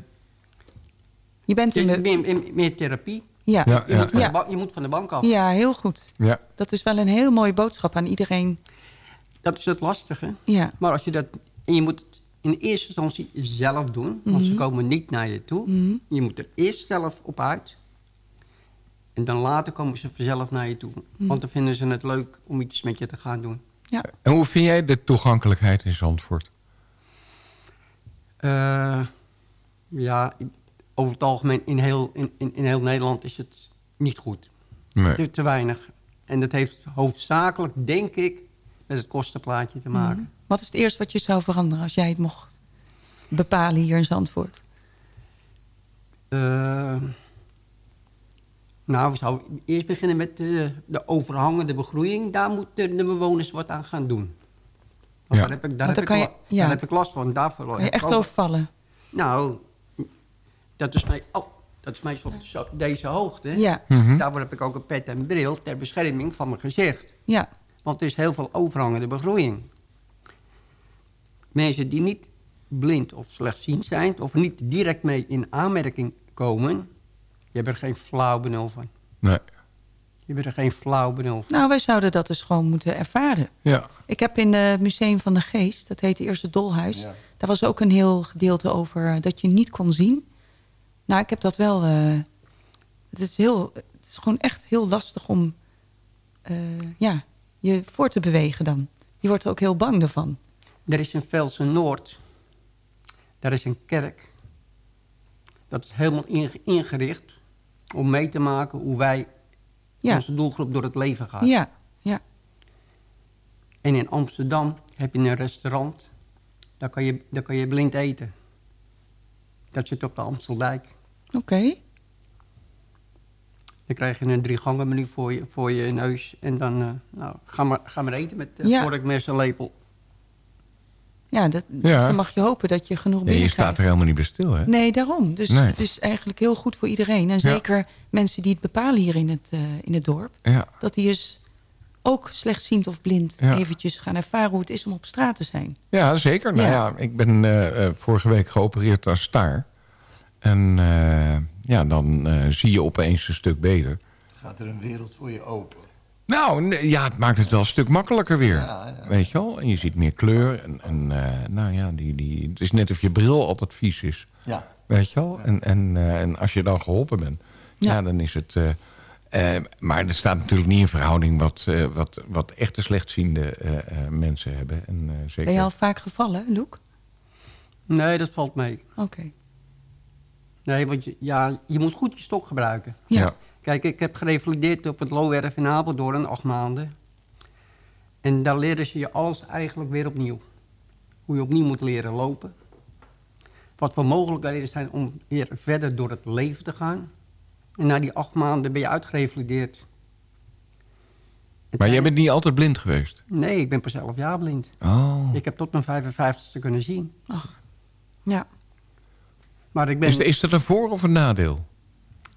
Je bent in de... meer, meer, meer therapie. Ja. Je, Ja, je ja, moet van ja. De ba- je moet van de bank af. Ja, heel goed. Ja. Dat is wel een heel mooie boodschap aan iedereen. Dat is het lastige. Ja. Maar als je dat... En je moet het in eerste instantie zelf doen. Want ze Mhm. komen niet naar je toe. Mhm. Je moet er eerst zelf op uit. En dan later komen ze vanzelf naar je toe. Mhm. Want dan vinden ze het leuk om iets met je te gaan doen. Ja. En hoe vind jij de toegankelijkheid in Zandvoort? Eh, ja, over het algemeen in heel, in, in, in heel Nederland is het niet goed. Nee. Te, te weinig. En dat heeft hoofdzakelijk, denk ik, met het kostenplaatje te maken. Mhm. Wat is het eerste wat je zou veranderen als jij het mocht bepalen hier in Zandvoort? Eh, nou, we zouden eerst beginnen met de, de overhangende begroeiing. Daar moeten de bewoners wat aan gaan doen. Ja. daar, heb ik, daar, heb dan ik, je- ja. daar heb ik last van. Daarvoor Kan je echt overvallen? Nou, dat is, mij, oh, dat is meestal op zo- deze hoogte. Ja. Mhm. Daarvoor heb ik ook een pet en bril ter bescherming van mijn gezicht. Ja. Want er is heel veel overhangende begroeiing. Mensen die niet blind of slechtziend zijn... of niet direct mee in aanmerking komen... die hebben er geen flauw benul van. Nee. Die hebben er geen flauw benul van. Nou, wij zouden dat dus gewoon moeten ervaren. Ja. Ik heb in het Museum van de Geest, dat heet Eerste Dolhuis... Ja. daar was ook een heel gedeelte over eh, dat je niet kon zien. Nou, ik heb dat wel... eh, het, is heel, het is gewoon echt heel lastig om eh, ja, je voor te bewegen dan. Je wordt er ook heel bang ervan. Er is in Velsen Noord... daar is een kerk. Dat is helemaal inge- ingericht... om mee te maken hoe wij... Ja. onze doelgroep door het leven gaat. Ja, ja. En in Amsterdam heb je een restaurant. Daar kan je, daar kan je blind eten. Dat zit op de Amsteldijk. Oké. Dan krijg je een drie gangen menu voor je, voor je neus. En dan, eh, nou, ga maar, ga maar eten met uh, Ja. vork, mes en lepel. Ja, dat, Ja. dan mag je hopen dat je genoeg Nee, je staat er helemaal niet bij stil, hè? Nee, daarom. Dus Nee. het is eigenlijk heel goed voor iedereen. En Ja. zeker mensen die het bepalen hier in het, eh, in het dorp. Ja. Dat die dus ook slechtziend of blind Ja. eventjes gaan ervaren hoe het is om op straat te zijn. Ja, zeker. Nou Ja. ja, ik ben eh, eh, vorige week geopereerd aan staar. En eh, ja, dan eh, zie je opeens een stuk beter. Gaat er een wereld voor je open. Nou, ja, het maakt het wel een stuk makkelijker weer. Ja, ja. Weet je wel? En je ziet meer kleur. En, en eh, nou ja, die, die, het is net of je bril altijd vies is. Ja. Weet je wel? En, en, eh, en als je dan geholpen bent, ja, dan is het... eh, eh, maar er staat natuurlijk niet in verhouding wat, eh, wat, wat echte slechtziende eh, eh, mensen hebben. En, eh, zeker... Ben je al vaak gevallen, Loek? Nee, dat valt mee. Oké. Nee, want je, ja, je moet goed je stok gebruiken. Ja. Kijk, ik heb gerevalideerd op het Loowerf in Apeldoorn, acht maanden. En daar leren ze je alles eigenlijk weer opnieuw. Hoe je opnieuw moet leren lopen. Wat voor mogelijkheden er zijn om weer verder door het leven te gaan. En na die acht maanden ben je uitgerevalideerd. Maar jij bent niet altijd blind geweest? Nee, ik ben pas elf jaar blind. Oh. Ik heb tot mijn 55ste kunnen zien. Ja. Maar ik ben... Is, is dat een voor- of een nadeel?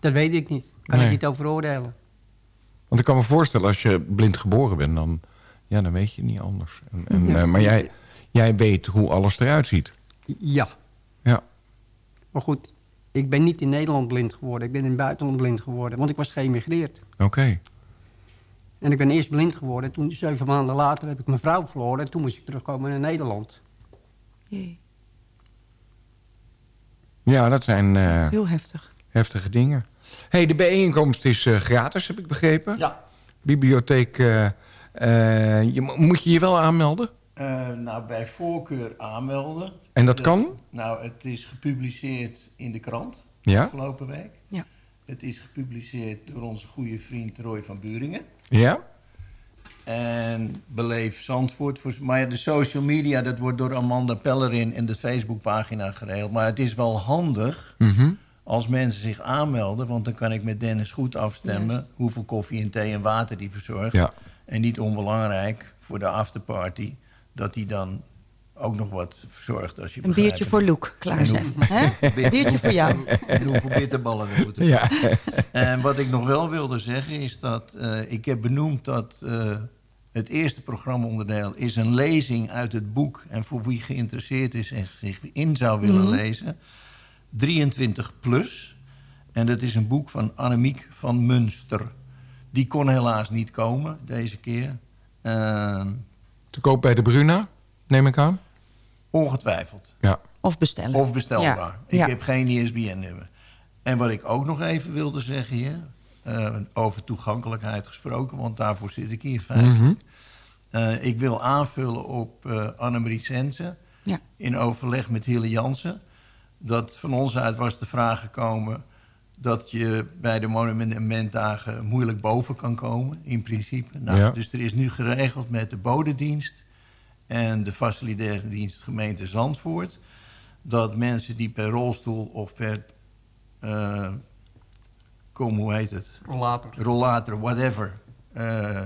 Dat weet ik niet. Kan Nee. ik niet over oordelen. Want ik kan me voorstellen, als je blind geboren bent, dan, ja, dan weet je niet anders. En, en, Ja. eh, maar jij, jij weet hoe alles eruit ziet. Ja. Ja. Maar goed, ik ben niet in Nederland blind geworden. Ik ben in het buitenland blind geworden. Want ik was geëmigreerd. Oké. En ik ben eerst blind geworden. Toen, zeven maanden later, heb ik mijn vrouw verloren. En toen moest ik terugkomen naar Nederland. Jee. Ja, dat zijn eh, Heel heftig. heftige dingen. Hey, de bijeenkomst is eh, gratis, heb ik begrepen. Ja. Bibliotheek, eh, eh, je, moet je je wel aanmelden? Eh, nou, bij voorkeur aanmelden. En dat kan? Nou, het is gepubliceerd in de krant Ja. afgelopen week. Ja. Het is gepubliceerd door onze goede vriend Roy van Buringen. Ja? En Beleef Zandvoort. Voor, maar ja, de social media, dat wordt door Amanda Pellerin en de Facebookpagina geregeld. Maar het is wel handig Mhm. Als mensen zich aanmelden. Want dan kan ik met Dennis goed afstemmen... hoeveel koffie en thee en water die verzorgt. Ja. En niet onbelangrijk voor de afterparty... dat hij dan ook nog wat verzorgt. Als je Een begrijpt. biertje voor Loek En klaarzetten. hè? [LAUGHS] Biertje voor jou. [LAUGHS] En hoeveel bitterballen er moeten. Ja. En wat ik nog wel wilde zeggen is dat eh, ik heb benoemd dat eh, het eerste programmaonderdeel is een lezing uit het boek. En voor wie geïnteresseerd is en zich in zou willen Mhm. lezen, 23 plus. En dat is een boek van Annemiek van Munster. Die kon helaas niet komen deze keer. Ehm, Te koop bij de Bruna, neem ik aan? ongetwijfeld. Ja. Of bestellen. Of bestelbaar. Ja. Ik Ja. heb geen ISBN-nummer. En wat ik ook nog even wilde zeggen hier... eh, over toegankelijkheid gesproken, want daarvoor zit ik hier feitelijk. Mhm. Eh, ik wil aanvullen op eh Annemarie Sensen... Ja. in overleg met Hille Jansen... dat van ons uit was de vraag gekomen... dat je bij de monumentdagen moeilijk boven kan komen, in principe. Nou, Ja. Dus er is nu geregeld met de bodedienst en de facilitaire dienst gemeente Zandvoort... dat mensen die per rolstoel of per... eh, kom, hoe heet het? Rollator. Rollator, whatever. eh,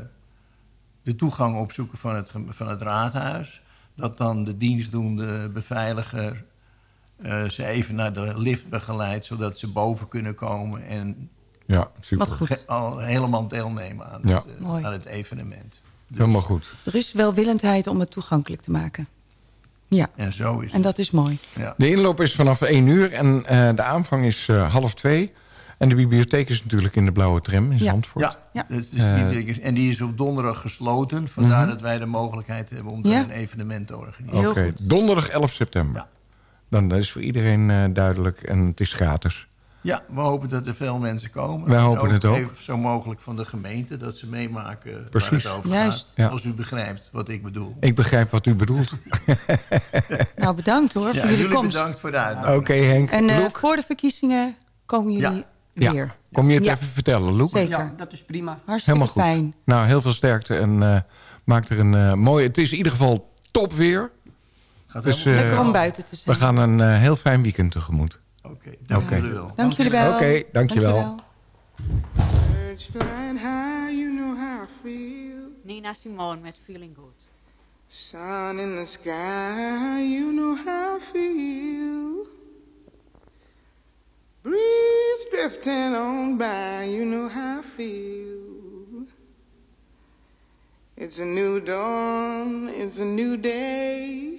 de toegang opzoeken van het, van het raadhuis. Dat dan de dienstdoende beveiliger eh, ze even naar de lift begeleidt... zodat ze boven kunnen komen en Ja, super. Wat goed. al helemaal deelnemen aan, Ja. het, eh, aan het evenement. Helemaal goed. Er is welwillendheid om het toegankelijk te maken. Ja. En zo is En dat is mooi. Ja. De inloop is vanaf 1 uur en eh, de aanvang is eh, half 2. En de bibliotheek is natuurlijk in de blauwe tram in Ja. Zandvoort. Ja, Ja. en die is op donderdag gesloten. Vandaar Mhm. dat wij de mogelijkheid hebben om daar Ja. een evenement te organiseren. Oké, donderdag 11 september. Dan dat is voor iedereen eh, duidelijk en het is gratis. Ja, we hopen dat er veel mensen komen. Wij En hopen het ook. Even zo mogelijk van de gemeente, dat ze meemaken Precies. waar het over Juist. gaat. Ja. Als u begrijpt wat ik bedoel. Ik begrijp wat u bedoelt. [LAUGHS] Nou, bedankt hoor Ja, voor jullie jullie komst. bedankt voor de uitnodiging. Oké Henk. En Loek? voor de verkiezingen komen jullie Ja. weer. Kom je het Ja. even vertellen, Loek? Zeker. Ja, dat is prima. Hartstikke Helemaal goed. fijn. Nou, heel veel sterkte en eh, maak er een eh mooie... Het is in ieder geval top weer. Gaat Dus, eh, Lekker om buiten te zijn. we gaan een eh, heel fijn weekend tegemoet. Oké, dank Oké. jullie wel. Dank jullie wel. Oké, I feel. Nina Simone met Feeling Good. Sun in the sky, you know how I feel. Breeze drifting on by, you know how I feel. It's a new dawn, it's a new day.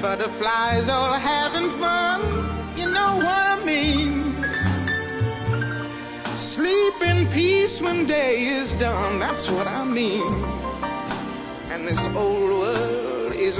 Butterflies all having fun, you know what I mean. Sleep in peace when day is done, that's what I mean. And this old world is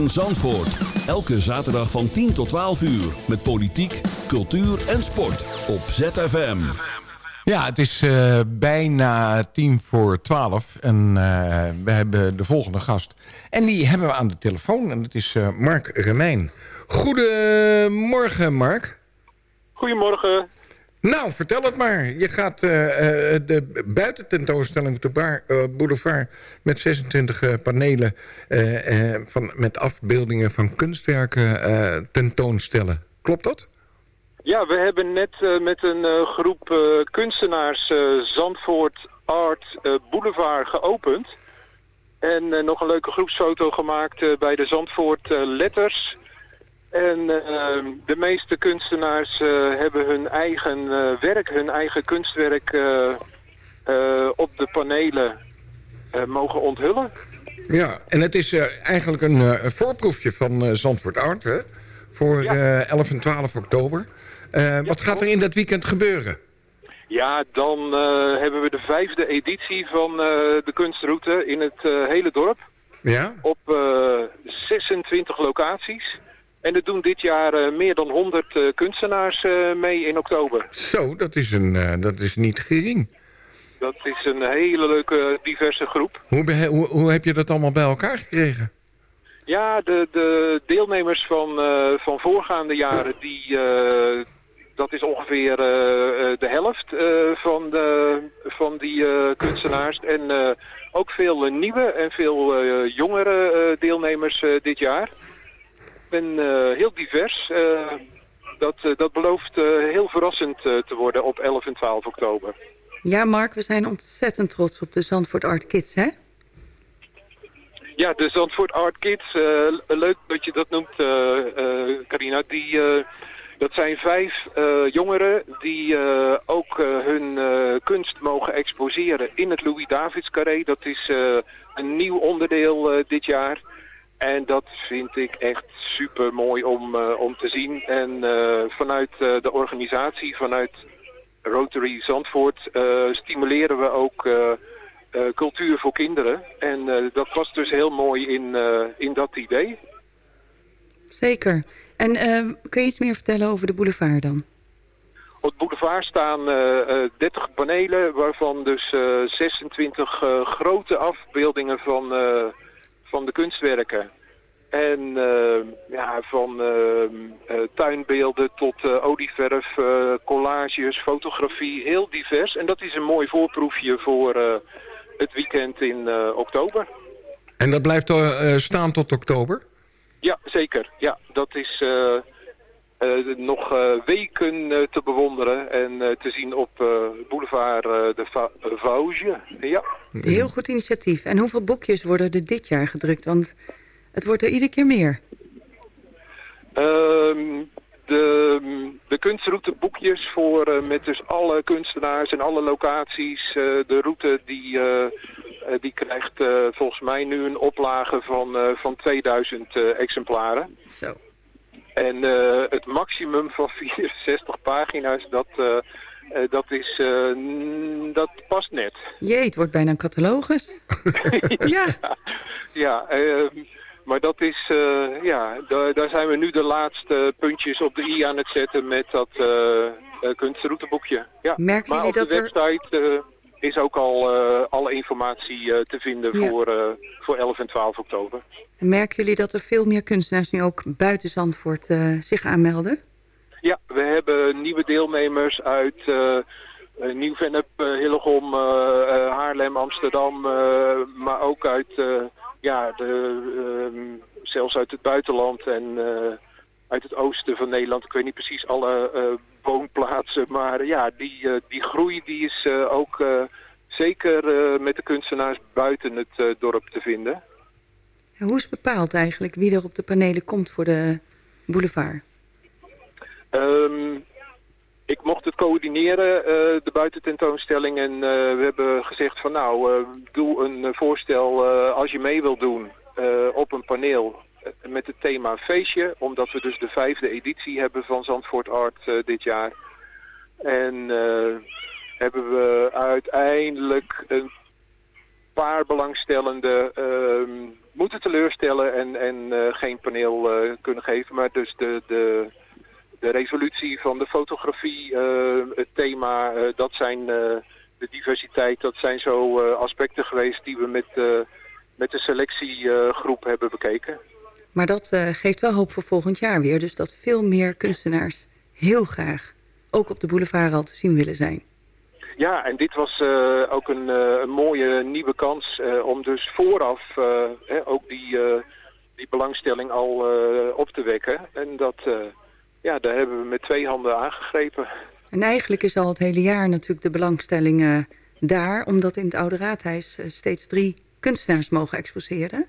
Goedemorgen Zandvoort. Elke zaterdag van 10 tot 12 uur. Met politiek, cultuur en sport. Op ZFM. Ja, het is uh, bijna tien voor twaalf. En uh, we hebben de volgende gast. En die hebben we aan de telefoon. En dat is uh, Mark Remijn. Goedemorgen, Mark. Goedemorgen. Nou, vertel het maar. Je gaat uh, uh, de buitententoonstelling op de bar, uh, boulevard... met 26 panelen van, met afbeeldingen van kunstwerken tentoonstellen. Klopt dat? Ja, we hebben net met een groep kunstenaars Zandvoort Art Boulevard geopend. En nog een leuke groepsfoto gemaakt bij de Zandvoort Letters... En uh, de meeste kunstenaars uh, hebben hun eigen uh, werk, hun eigen kunstwerk op de panelen mogen onthullen. Ja, en het is eigenlijk een voorproefje van Zandvoort Art, hè? Voor ja. 11 en 12 oktober. Ja, wat gaat er in dat weekend gebeuren? Ja, dan hebben we de vijfde editie van de kunstroute in het hele dorp. Ja? Op 26 locaties. En er doen dit jaar uh, meer dan 100 uh, kunstenaars uh, mee in oktober. Zo, dat is, een, dat is niet gering. Dat is een hele leuke, diverse groep. Hoe, hoe, hoe heb je dat allemaal bij elkaar gekregen? Ja, de, de deelnemers van, van voorgaande jaren, die, dat is ongeveer de helft van, de, van die kunstenaars. En ook veel nieuwe en veel jongere deelnemers dit jaar ben uh, heel divers. Uh, dat, uh, dat belooft heel verrassend te worden op 11 en 12 oktober. Ja, Mark, we zijn ontzettend trots op de Zandvoort Art Kids, hè? Ja, de Zandvoort Art Kids. leuk dat je dat noemt, Carina. Die, dat zijn vijf jongeren die ook hun kunst mogen exposeren in het Louis Davids Carré. Dat is een nieuw onderdeel dit jaar. En dat vind ik echt super mooi om, uh, om te zien. En uh, vanuit uh, de organisatie, vanuit Rotary Zandvoort, stimuleren we ook cultuur voor kinderen. En dat was dus heel mooi in, in dat idee. Zeker. En kun je iets meer vertellen over de boulevard dan? Op het boulevard staan 30 panelen, waarvan dus 26 grote afbeeldingen van van de kunstwerken. En uh, ja, van uh, tuinbeelden tot uh, olieverf, collages, fotografie, heel divers. En dat is een mooi voorproefje voor het weekend in oktober. En dat blijft staan tot oktober? Ja, zeker. Ja, dat is nog weken te bewonderen en te zien op boulevard de Va Vosges. Ja. Heel goed initiatief. En hoeveel boekjes worden er dit jaar gedrukt? Want het wordt er iedere keer meer. Um, de, de kunstrouteboekjes voor uh, met dus alle kunstenaars en alle locaties. Uh, de route die, uh, die krijgt volgens mij nu een oplage van, van 2000 exemplaren. Zo. En het maximum van [LAUGHS] 64 pagina's, dat, dat, is, dat past net. Jee, het wordt bijna een catalogus. [LAUGHS] ja. Ja, ehm, maar dat is, uh, ja, daar, zijn we nu de laatste puntjes op de i aan het zetten met dat uh, uh, kunstrouteboekje. Ja. Merken maar op dat de website is ook al alle informatie te vinden ja. voor, voor 11 en 12 oktober. En merken jullie dat er veel meer kunstenaars nu ook buiten Zandvoort zich aanmelden? Ja, we hebben nieuwe deelnemers uit Nieuw-Vennep, Hillegom, Haarlem, Amsterdam, maar ook uit ja, de, uh, zelfs uit het buitenland en uh, uit het oosten van Nederland. Ik weet niet precies alle uh, woonplaatsen, maar ja, die, die groei die is ook zeker met de kunstenaars buiten het dorp te vinden. En hoe is bepaald eigenlijk wie er op de panelen komt voor de boulevard? Um, ik mocht het coördineren, uh, de buitententoonstelling. En uh, we hebben gezegd van nou, uh, doe een voorstel als je mee wilt doen op een paneel met het thema feestje. Omdat we dus de vijfde editie hebben van Zandvoort Art dit jaar. En hebben we uiteindelijk een paar belangstellenden ehm, moeten teleurstellen en, en eh, geen paneel eh, kunnen geven. Maar dus de, de, de resolutie van de fotografie, eh, het thema, eh, dat zijn eh, de diversiteit, dat zijn zo eh, aspecten geweest die we met, eh, met de selectiegroep hebben bekeken. Maar dat eh, geeft wel hoop voor volgend jaar weer. Dus dat veel meer kunstenaars heel graag ook op de boulevard al te zien willen zijn. Ja, en dit was eh, ook een, eh, een mooie nieuwe kans om dus vooraf eh, hè, ook die, die belangstelling al op te wekken. En dat, ja, daar hebben we met twee handen aangegrepen. En eigenlijk is al het hele jaar natuurlijk de belangstelling daar... omdat in het Oude Raadhuis steeds drie kunstenaars mogen exposeren.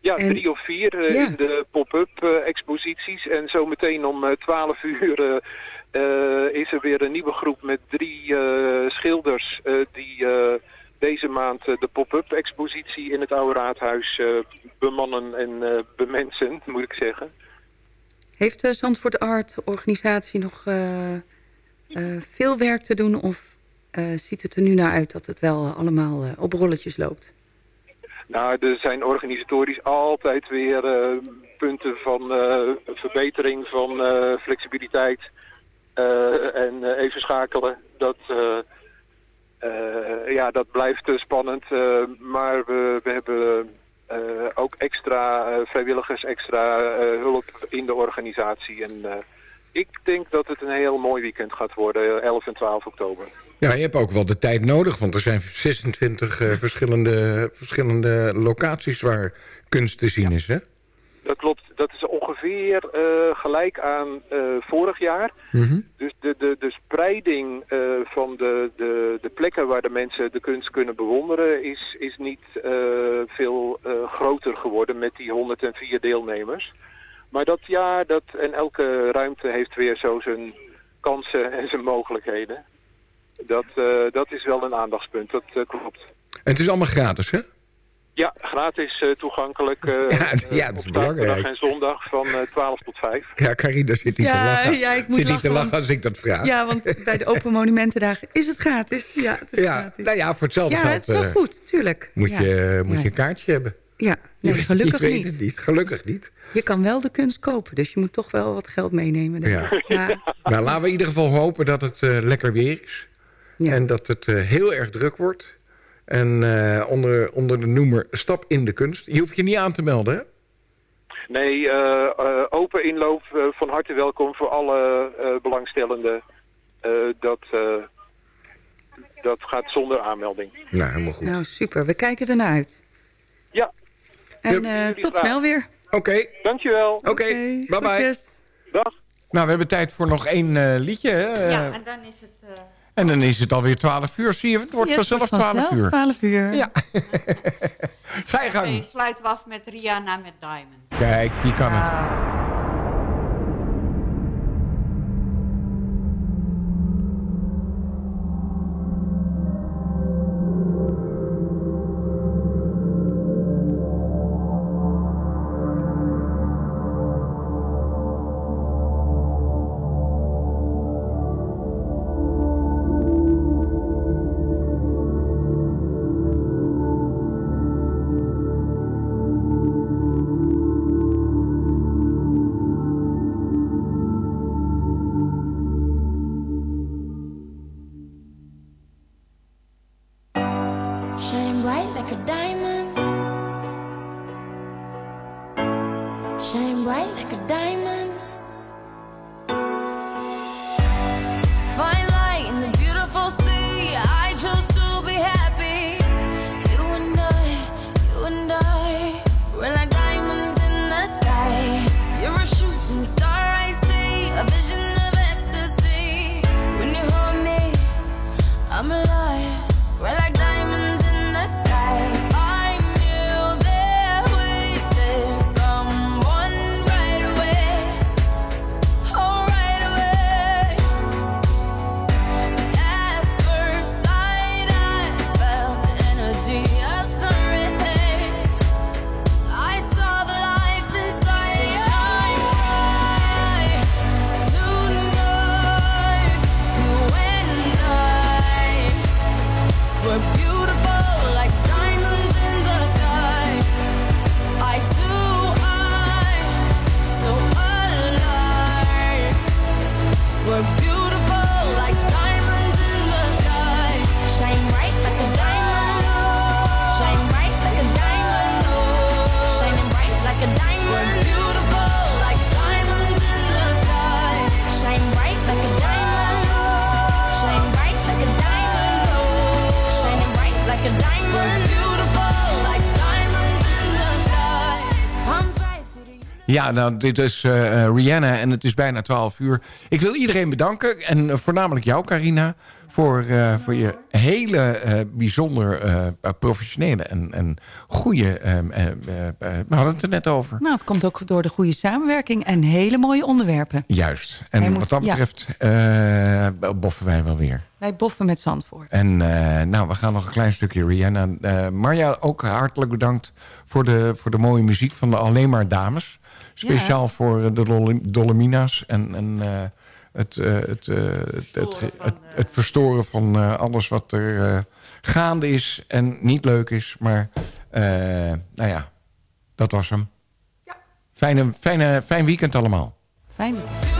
Ja, En- drie of vier eh, Ja. in de pop-up eh, exposities. En zometeen om eh, 12 uur is er weer een nieuwe groep met drie schilders... die deze maand de pop-up expositie in het Oude Raadhuis bemannen en bemensen, moet ik zeggen. Heeft de Zandvoort Art organisatie nog veel werk te doen... of ziet het er nu naar uit dat het wel allemaal op rolletjes loopt? Nou, er zijn organisatorisch altijd weer eh, punten van eh, verbetering, van eh, flexibiliteit en even schakelen. Dat, ja, dat blijft spannend, maar we, we hebben ook extra vrijwilligers, extra hulp in de organisatie. En ik denk dat het een heel mooi weekend gaat worden, eh, 11 en 12 oktober. Ja, je hebt ook wel de tijd nodig, want er zijn 26 eh, verschillende, verschillende locaties waar kunst te zien is, hè? Dat klopt, dat is ongeveer eh, gelijk aan eh, vorig jaar. Dus de, de, de spreiding eh, van de, de, de plekken waar de mensen de kunst kunnen bewonderen is, is niet eh, veel eh, groter geworden met die 104 deelnemers. Maar dat ja, dat, en elke ruimte heeft weer zo zijn kansen en zijn mogelijkheden. Dat, eh, dat is wel een aandachtspunt, dat eh, klopt. En het is allemaal gratis, hè? Ja, gratis eh, toegankelijk eh, [LAUGHS] Ja, ja, dat is op belangrijk. zaterdag en zondag van eh, 12 tot 5. Ja, Carina zit niet Ja, te lachen. ja, ik moet zit niet lachen, te lachen want- als ik dat vraag. Ja, want bij de Open Monumentendagen is het gratis. Ja, het is Ja, gratis. nou ja, voor hetzelfde ja, geld... het is wel goed, tuurlijk. Moet, Ja. je, moet Ja. je een kaartje hebben. Ja, nee, gelukkig je weet niet. het niet. Gelukkig niet. Je kan wel de kunst kopen, dus je moet toch wel wat geld meenemen. denk Ja. ik. Ja. [LAUGHS] Nou, laten we in ieder geval hopen dat het eh, lekker weer is. En dat het eh, heel erg druk wordt. En eh, onder, onder de noemer Stap in de Kunst. Je hoeft je niet aan te melden, hè? Nee, eh, eh, open inloop, eh, van harte welkom voor alle eh, belangstellenden. Eh, dat, eh, dat gaat zonder aanmelding. Nou, helemaal goed. Nou, super. We kijken ernaar uit. Ja. En eh, tot snel weer. Oké. Dankjewel. Oké, bye bye. groetjes. Dag. Nou, we hebben tijd voor nog één eh, liedje, hè? Ja, en dan is het... eh, En dan is het alweer 12 uur. Zie je, het wordt Ja, het vanzelf wordt 12 uur. 12 uur. Ja. [LAUGHS] Ga je gang. nee, sluiten we af met Rihanna met Diamonds. Kijk, die kan het. Ja, nou, dit is eh, eh, Rihanna en het is bijna 12 uur. Ik wil iedereen bedanken en eh, voornamelijk jou, Carina... voor, voor je hele bijzonder professionele en, en goede... ehm, eh, eh, eh, we hadden het er net over. Nou, het komt ook door de goede samenwerking en hele mooie onderwerpen. Juist. En Hij moet- wat dat betreft boffen wij wel weer. Wij boffen met Zandvoort. En nou, we gaan nog een klein stukje Rihanna. Marja, ook hartelijk bedankt voor de, voor de mooie muziek van de Alleen maar Dames. Speciaal voor eh, de Dol- Dolomina's en, en eh, het, eh, het, het, het, het, het verstoren van alles wat er gaande is en niet leuk is. Maar nou ja, dat was hem. Fijne, fijne, fijn weekend allemaal. Fijn. like